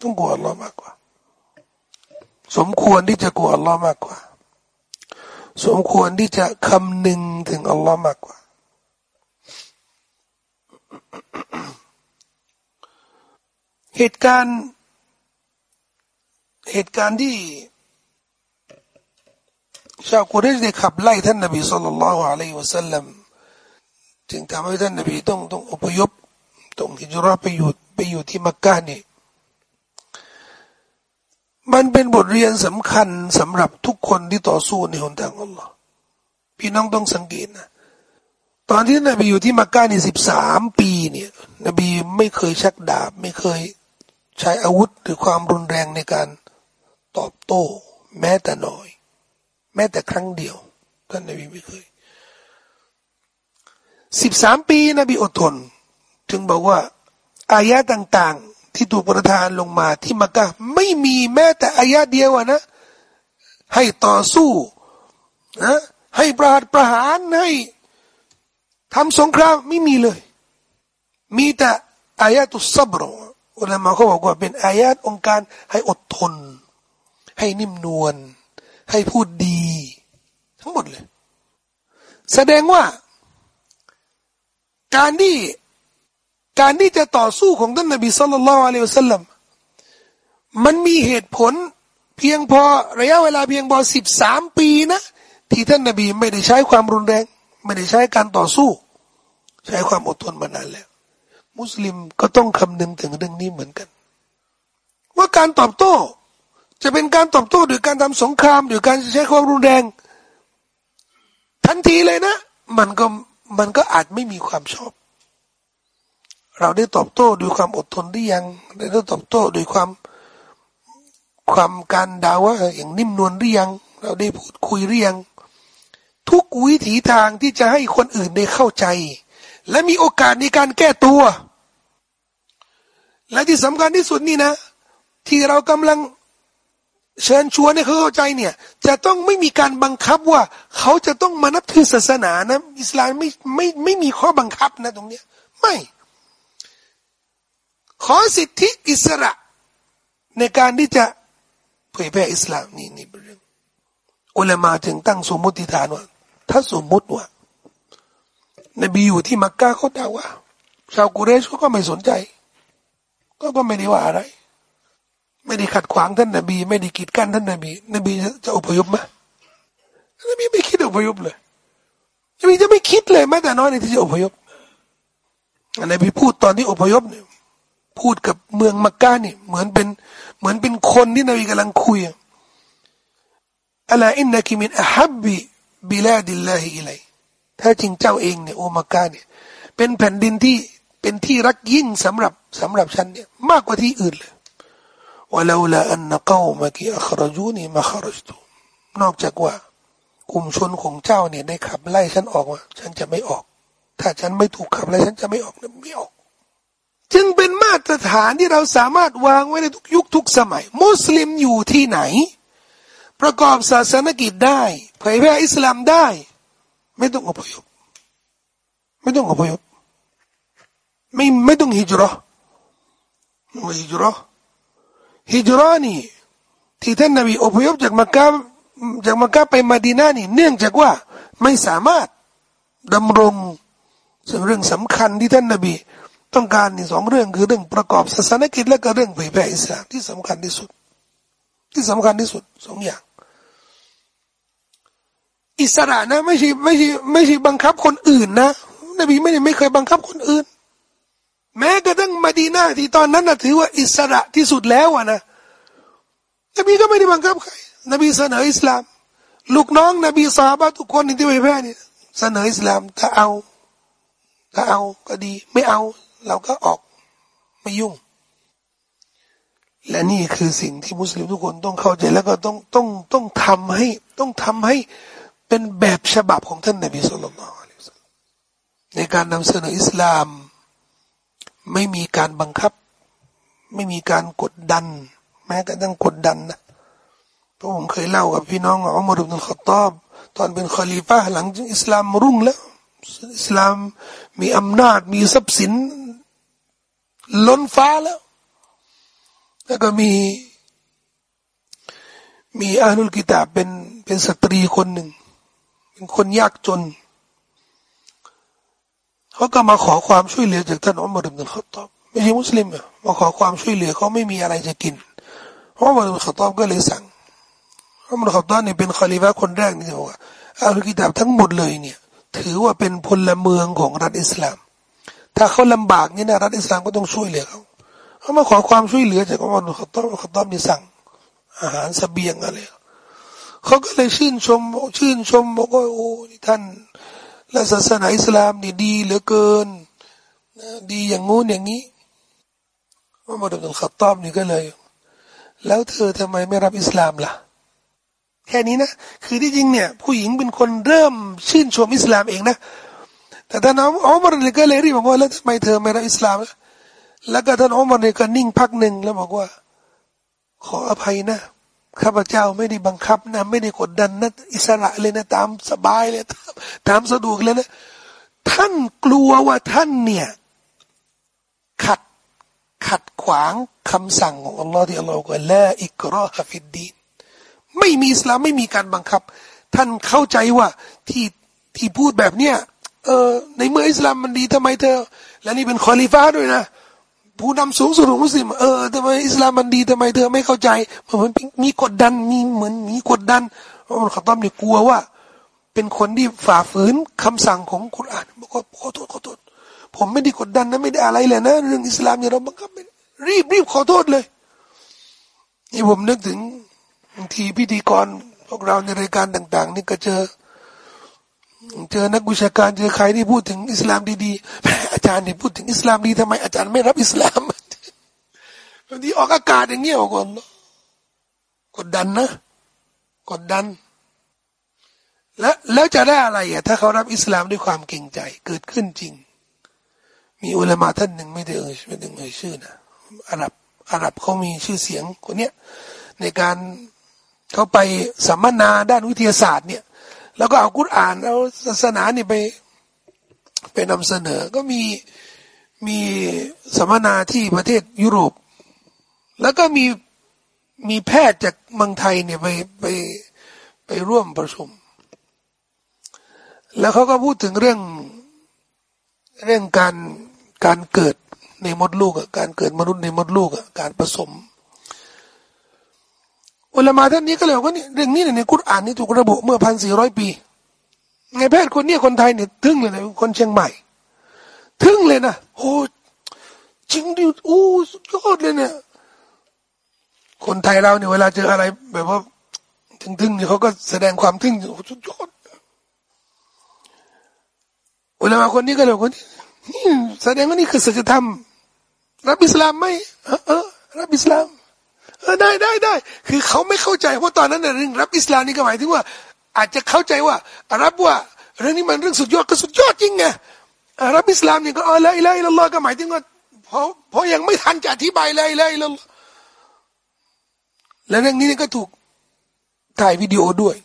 ต้องกลัวอัลลอฮ์มากกว่า สมควรที่จะกลัวอัลลอฮ์มากกว่า สมควรที่จะคำนึงถึงอัลลอฮ์มากกว่า เหตุการณ์เหตุการณ์ที่ชาวกุเรชได้ขับไล่ท่านนบีสุลต่านละฮ์อะลัยฮิวะสัลลัมจึงทำให้ท่านนบีต้องต้องอพยพต้องฮิจรัไปอยู่ไปอยู่ที่มักกะนี่ มันเป็นบทเรียนสำคัญสำหรับทุกคนที่ต่อสู้ในหนทางอัลลอฮ์พี่น้องต้องสังเกตนะตอนที่นบีอยู่ที่มักกะนี่สิบสามปีเนี่ย นบีไม่เคยชักดาบ ไม่เคยใช้อาวุธหรือความรุนแรงในการตอบโต้ แม้แต่น้อย แม้แต่ครั้งเดียวท่านนบีไม่เคยสิบสามปีนบีอดทน ถึงบอกว่าอายะต่างๆ ที่ถูกประทานลงมาที่มักกะไม่มีแม้แต่อายะเดียวนะ ให้ต่อสู้นะให้ประหารประหารให้ทำสงครามไม่มีเลย มีแต่อายะตุสับรอุลามะเขาบอกว่าเป็นอายะองค์การให้อดทน ให้นิ่มนวลให้พูดดี ทั้งหมดเลย แสดงว่า การที่ การที่จะต่อสู้ของท่านนบีสุลต่านละอัลลอฮฺสัลลัมมันมีเหตุผลเพียงพอระยะเวลาเพียงพอสิบสามปีนะที่ท่านนบีไม่ได้ใช้ความรุนแรง ไม่ได้ใช้การต่อสู้ ใช้ความอดทนมานานแล้ว มุสลิมก็ต้องคำนึงถึงเรื่องนี้เหมือนกัน ว่าการตอบโต้ จะเป็นการตอบโต้โดยการทำสงครามโดยการใช้ความรุนแรง ทันทีเลยนะ มันก็มันก็อาจไม่มีความชอบ เราได้ตอบโต้ด้วยความอดทนหรือยังได้ตอบโต้ด้วยความความการดาว่าอย่างนิ่มนวลหรือยัง เราได้พูดคุยหรือยัง ทุกวิถีทางที่จะให้คนอื่นได้เข้าใจ และมีโอกาสในการแก้ตัว และที่สำคัญที่สุดนี่นะ ที่เรากำลังเชิญชวนให้เขาเข้าใจเนี่ย จะต้องไม่มีการบังคับว่า เขาจะต้องมานับถือศาสนานะ อิสลามไม่ไม่ไม่มีข้อบังคับนะตรงเนี้ย ไม่ ขอสิทธิอิสระ ในการที่จะเผยแพร่อิสลามนี่นี่เป็นเรื่องอุลามาถึงตั้งสมมติฐานว่า ถ้าสมมติว่า นบีอยู่ที่มักกะเขาด่าว่า ชาวกุเรชเขาก็ไม่สนใจ ก็ก็ไม่ได้ว่าอะไร ไม่ได้ขัดขวางท่านนบี ไม่ได้กีดกันท่านนบี นบีจะอพยพไหมนบีไม่คิดอพยพเลยนบีจะไม่คิดเลยแม้แต่น้อยในที่จะอพยพนบีพูดตอนที่อพยพเนี่ย พูดกับเมืองมักกะนี่ยเหมือนเป็นเหมือนเป็นคนที่นบีกำลังคุยอะลาอินนักิมินอัฮับบิบิลาดิลลาฮิอิไลถ้าจริงเจ้าเองเนี่ยโอมักกะเนี่ยเป็นแผ่นดินที่เป็นที่รักยิ่งสำหรับสำหรับฉันเนี่ยมากกว่าที่อื่นเลยว่าเราละอันนักเอามากีอัครจูนีมาคารจตูนอกจากว่ากลุ่มชนของเจ้าเนี่ยได้ขับไล่ฉันออกมาฉันจะไม่ออก ถ้าฉันไม่ถูกขับไล่ฉันจะไม่ออกนะไม่ออก จึงเป็นมาตรฐานที่เราสามารถวางไว้ในทุกยุคทุกสมัย มุสลิมอยู่ที่ไหน ประกอบศาสนกิจได้เผยแพร่อิสลามได้ ไม่ต้องอพยพ ไม่ต้องอพยพ ไม่ไม่ต้องฮิจรัไม่ฮิจรัฮิจรานี่ที่ท่านนบีอพยพจากมักกะจากมักกะไปมาดีนานี่ เนื่องจากว่าไม่สามารถดำรงซึ่งเรื่องสำคัญที่ท่านนบี ต้องการนี่สองเรื่องคือเรื่องประกอบศาสนกิจและก็เรื่องเผยแผ่อิสลามที่สำคัญที่สุด ที่สำคัญที่สุดสองอย่าง อิสระนะไม่ใช่ไม่ใช่ไม่ใช่บังคับคนอื่นนะนบีไม่ได้ไม่เคยบังคับคนอื่น แม้กระทั่งมาดีนาที่ตอนนั้นนะถือว่าอิสระที่สุดแล้วอะนะนบีก็ไม่ได้บังคับใครนบีเสนออิสลาม ลูกน้องนบีสาบะทุกคนที่ไปแพร่เนี่ยเสนออิสลามถ้าเอา ถ้าเอาก็ดี ไม่เอา เราก็ออกไม่ยุ่ง และนี่คือสิ่งที่มุสลิมทุกคนต้องเข้าใจแล้วก็ต้องต้องต้องทำให้ต้องทำให้เป็นแบบฉบับของท่านนบีสุลต่านในการนำเสนออิสลาม ไม่มีการบังคับ ไม่มีการกดดัน แม้กระทั่งกดดันนะเพราะผมเคยเล่ากับพี่น้องอัมรุบนุลขตอบตอนเป็นคอลีฟาหลังอิสลามรุ่งแล้ว อิสลามมีอำนาจมีทรัพย์สิน ล้นฟ้าแล้ว แล้วก็มี มีอานุลกิตาเป็นเป็นสตรีคนหนึ่ง เป็นคนยากจน เขาก็มาขอความช่วยเหลือจากท่านอุมารอิบนุลขตอบไม่ใช่มุสลิมอะมาขอความช่วยเหลือเขาไม่มีอะไรจะกินอุมารอิบนุลขตอบก็เลยสั่งอุมารอิบนุลขตอบเนี่ยเป็นคอลีฟะคนแรกนี่บอกว่าอัลกิตาบทั้งหมดเลยเนี่ย ถือว่าเป็นพลเมืองของรัฐอิสลาม ถ้าเขาลำบากนี่นะรัฐอิสลามก็ต้องช่วยเหลือเขาเขามาขอความช่วยเหลือจากอุมารอิบนุลขตอบขตอบมีสั่ง อาหารสเสบียงอะไรเขาก็เลยชื่นชมชื่นชมบอกว่าโอ้ท่านและศาสนาอิสลามนี่ดีเหลือเกินดีอย่างงู้นอย่างนี้อุมารอินุลขัตตอบนี่ก็เลย แล้วเธอทำไมไม่รับอิสลามล่ะ แค่นี้นะ คือที่จริงเนี่ย ผู้หญิงเป็นคนเริ่มชื่นชมอิสลามเองนะ แต่ท่านอุมารเนี่ยก็เลยรีบบอกว่าแล้วทำไมเธอไม่รับอิสลามแล้วก็ท่านอุมารเนี่ยก็นิ่งพักหนึ่งแล้วบอกว่า ขออภัยนะข้าพเจ้าไม่ได้บังคับนะไม่ได้กดดันนะอิสระเลยนะตามสบายเลยตามตามสะดวกเลยนะท่านกลัวว่าท่านเนี่ย ขัดขัดขวางคำสั่งของอัลลอฮ์ที่อัลลอฮ์บอกว่าلا إكراه في الدين ไม่มีอิสลามไม่มีการบังคับ ท่านเข้าใจว่าที่ที่พูดแบบเนี้ย เออในเมื่ออิสลามมันดีทำไมเธอ และนี่เป็นคอลิฟ้าด้วยนะผู้นำสูงสุดของมุสลิมเออทำไมอิสลามมันดีทำไมเธอไม่เข้าใจมันมีกดดันมีเหมือนมีกดดันเพราะอุมัรค็อฏฏอบเนี่ยกลัวว่า เป็นคนที่ฝ่าฝืนคำสั่งของคุรานบอกว่าขอโทษขอโทษผมไม่ได้กดดันนะไม่ได้อะไรเลยนะเรื่องอิสลามเนี่ยเราบังคับรีบรีบขอโทษเลยนี่ผมนึกถึงบางทีพิธีกรพวกเราในรายการต่าง ๆ นี่ก็เจอ เจอนักวิชาการเจอใครที่พูดถึงอิสลามดีๆแหมอาจารย์นี่พูดถึงอิสลามดีทำไมอาจารย์ไม่รับอิสลามบางทีออกอากาศอย่างเงี้ยก่อนกดดันนะกดดัน แล้วแล้วจะได้อะไรอะถ้าเขารับอิสลามด้วยความเก่งใจ เกิดขึ้นจริง มีอุลามะท่านหนึ่งไม่ได้เอ่ยไม่ได้เอ่ยชื่อนะอาหรับอาหรับเขามีชื่อเสียงคนเนี้ยในการเขาไปสัมมนาด้านวิทยาศาสตร์เนี่ย แล้วก็เอากุรอานเอาศาสนาเนี่ยไปไปนำเสนอ ก็มีมีสัมมนาที่ประเทศยุโรป แล้วก็มีมีแพทย์จากเมืองไทยเนี่ยไปไปไปร่วมประชุม แล้วเขาก็พูดถึงเรื่องเรื่องการการเกิดในมดลูกการเกิดมนุษย์ในมดลูกการผสม อุลามาท่านนี้ก็เลยบอกว่านี่เรื่องนี้เนี่ยในกุรอานนี่ถูกระบุเมื่อพันสี่ร้อยปีไงแพทย์คนนี้คนไทยเนี่ยทึ่งเลยนะคนเชียงใหม่ ทึ่งเลยนะโอ้จริงดิโอ้สุดยอดเลยเนี่ย คนไทยเราเนี่ยเวลาเจออะไร แบบว่าทึ่งๆเนี่ยเขาก็แสดงความทึ่งสุดยอดอุลามาคนนี้ก็เลยคนนี้แสดงว่านี่คือศัจธรรมรับอิสลามไหมเออรับอิสลาม เออได้ได้ได้คือเขาไม่เข้าใจเพราะตอนนั้นเรื่องรับอิสลามนี่ก็หมายถึงว่า อาจจะเข้าใจว่ารับว่าเรื่องนี้มันเรื่องสุดยอดก็สุดยอดจริงไงรับอิสลามนี่ก็อ๋อละอิละอิละลอก็หมายถึงว่าเพราะเพราะยังไม่ทันจะอธิบายละอิละอิละลอและเรื่องนี้นี่ก็ถูกถ่ายวิดีโอด้วย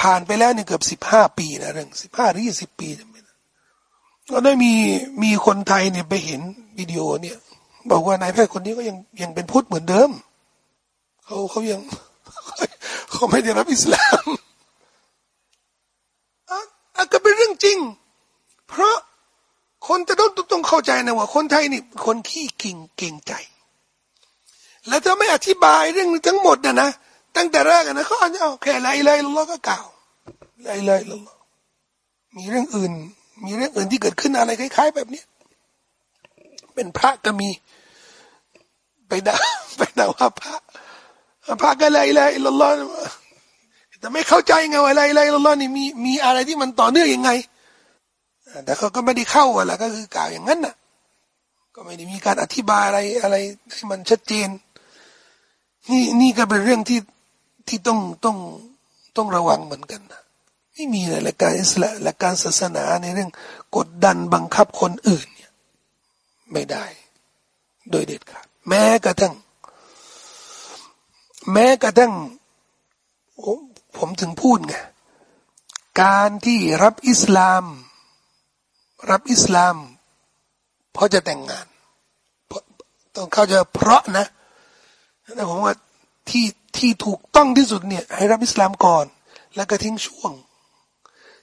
ผ่านไปแล้วเนี่ยเกือบสิบห้าปีนะเรื่องสิบห้าหรือยี่สิบปีก็ได้มีมีคนไทยเนี่ยไปเห็นวิดีโอเนี่ย บอกว่านายแพทย์คนนี้ก็ยังยังเป็นพุทธเหมือนเดิมเขาเขายังเขาไม่ได้รับอิสลามอะก็เป็นเรื่องจริง เพราะคนจะต้องต้องเข้าใจนะว่า คนไทยนี่ คนขี้เก่งเก่งใจ แล้วถ้าไม่อธิบายเรื่องทั้งหมดนะนะตั้งแต่แรกนะเขาอาจจะเอาแค่ไรไรลอก็กล่าวไรไรลอมีเรื่องอื่น มีเรื่องอื่นที่เกิดขึ้นอะไรคล้าย ๆ แบบนี้เป็นพระก็มี ไปด่าไปด่าว่าพระพระก็อะไรอะไรลลอแต่ไม่เข้าใจไงว่าอะไรอะไรลลอนี่มีมีอะไรที่มันต่อเนื่องยังไง แต่เขาก็ไม่ได้เข้าอะไรก็คือกล่าวอย่างนั้นน่ะ ก็ไม่ได้มีการอธิบายอะไรอะไรให้มันชัดเจน นี่นี่ก็เป็นเรื่องที่ที่ต้องต้องต้องระวังเหมือนกันนะไม่มีในหลักการอิสลามหลักการศาสนาในเรื่องกดดันบังคับคนอื่นเนี่ยไม่ได้ โดยเด็ดขาด แม้กระทั่ง แม้กระทั่งผมถึงพูดไงการที่รับอิสลาม รับอิสลาม เพราะจะแต่งงาน ต้องเข้าใจเพราะนะแต่ผมว่าที่ที่ถูกต้องที่สุดเนี่ย ให้รับอิสลามก่อน แล้วก็ทิ้งช่วง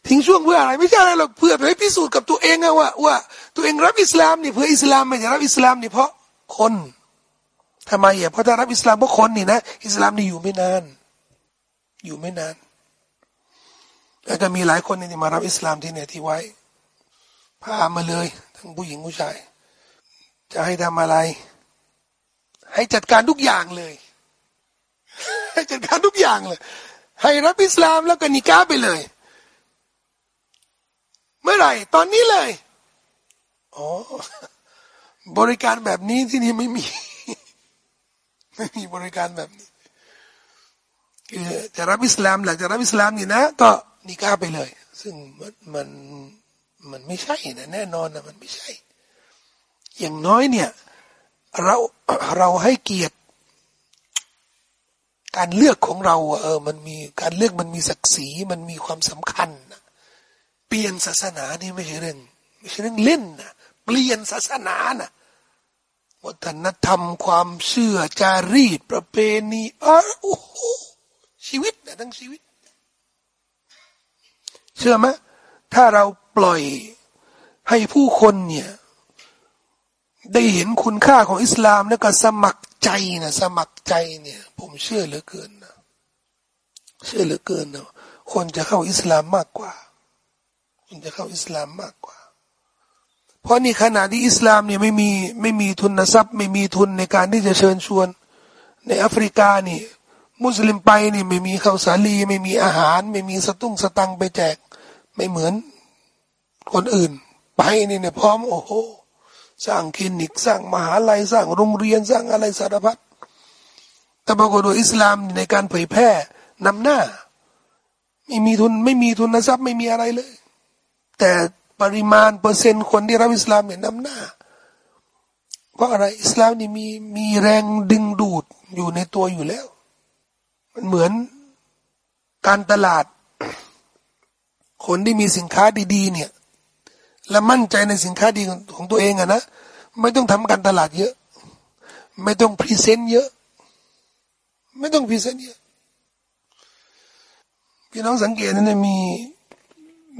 ทิ้งช่วงเพื่ออะไร ไม่ใช่อะไรหรอกเพื่อให้พิสูจน์กับตัวเองอะว่าว่า ตัวเองรับอิสลามนี่เพื่ออิสลามไม่ใช่รับอิสลามนี่เพราะคน ทำไมอะเพราะถ้ารับอิสลามพราะคนนี่นะอิสลามนี่อยู่ไม่นาน อยู่ไม่นานแล้วก็มีหลายคนนี่มารับอิสลามที่เนี่ยที่ไว้พามาเลย ทั้งผู้หญิงผู้ชาย จะให้ทำอะไร ให้จัดการทุกอย่างเลย ให้จัดการทุกอย่างเลย ให้รับอิสลามแล้วก็นิก้าไปเลย เมื่อไหร่ ตอนนี้เลยอ๋อบริการแบบนี้ที่นี่ไม่มี ไม่มีบริการแบบนี้คือจะรับอิสลามหลังจากรับอิสลามนี่นะ ก็นิก้าไปเลย ซึ่งมันมันมันไม่ใช่นะแน่นอนนะมันไม่ใช่ อย่างน้อยเนี่ย เราเราให้เกียรติ การเลือกของเราเออ มันมีการเลือกมันมีศักดิ์ศรีมันมีความสำคัญนะเปลี่ยนศาสนานี่ไม่ใช่เรื่องไม่ใช่เรื่องเล่นนะเปลี่ยนศาสนานะ วัฒนธรรมความเชื่อจารีตประเพณีอ๋อโอ้โหชีวิตนะทั้งชีวิต เชื่อไหมถ้าเราปล่อยให้ผู้คนเนี่ย ได้เห็นคุณค่าของอิสลามแล้วก็สมัครใจนะสมัครใจเนี่ย ผมเชื่อเหลือเกินนะเชื่อเหลือเกินนะคนจะเข้าอิสลามมากกว่า คนจะเข้าอิสลามมากกว่า เพราะนี่ขณะที่อิสลามเนี่ยไม่มีไม่มีทุนทรัพย์ ไม่มีทุนในการที่จะเชิญชวน ในแอฟริกานี่ มุสลิมไปนี่ไม่มีข้าวสาลี ไม่มีอาหาร ไม่มีสตุ้งสตังไปแจก ไม่เหมือนคนอื่น ไปนี่เนี่ยพร้อมโอ้โหสร้างคลินิกสร้างมหาลัยสร้างโรงเรียนสร้างอะไรสารพัดแต่ปรากฏว่าอิสลามในการเผยแพร่นำหน้า ไม่มีทุนไม่มีทุนทรัพย์ไม่มีอะไรเลย แต่ ปริมาณเปอร์เซ็นต์คนที่รับอิสลามเนี่ยนำหน้า เพราะอะไรอิสลามนี่มีมีแรงดึงดูดอยู่ในตัวอยู่แล้ว มันเหมือนการตลาด คนที่มีสินค้าดีๆ เนี่ย และมั่นใจในสินค้าดีของตัวเองอะนะไม่ต้องทำการตลาดเยอะ ไม่ต้อง present เยอะ ไม่ต้อง present เยอะพี่น้องสังเกตนะมี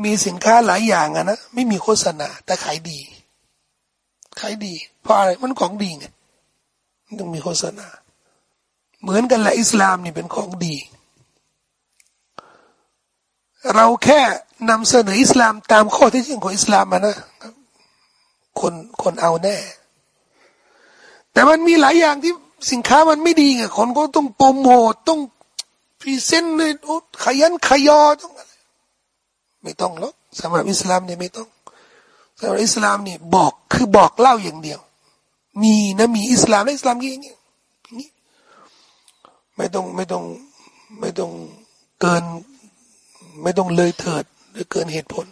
มีสินค้าหลายอย่างอะนะไม่มีโฆษณา แต่ขายดี ขายดี เพราะอะไรมันของดีไงมันต้องมีโฆษณา เหมือนกันแหละอิสลามนี่เป็นของดี เราแค่นำเสนออิสลามตามข้อที่จริงของอิสลามมานะคนคนเอาแน่ แต่มันมีหลายอย่างที่สินค้ามันไม่ดีไงคนก็ต้องโปรโมทต้อง present เลยคะยั้นคะยอต้องอะไร ไม่ต้องหรอกสำหรับอิสลามเนี่ยไม่ต้องสำหรับอิสลามเนี่ยบอกคือบอกเล่าอย่างเดียว มีนะมีอิสลามและอิสลามอย่างนี้นี้ไม่ต้องไม่ต้องไม่ต้องเกิน ไม่ต้องเลยเถิดหรือเกินเหตุผล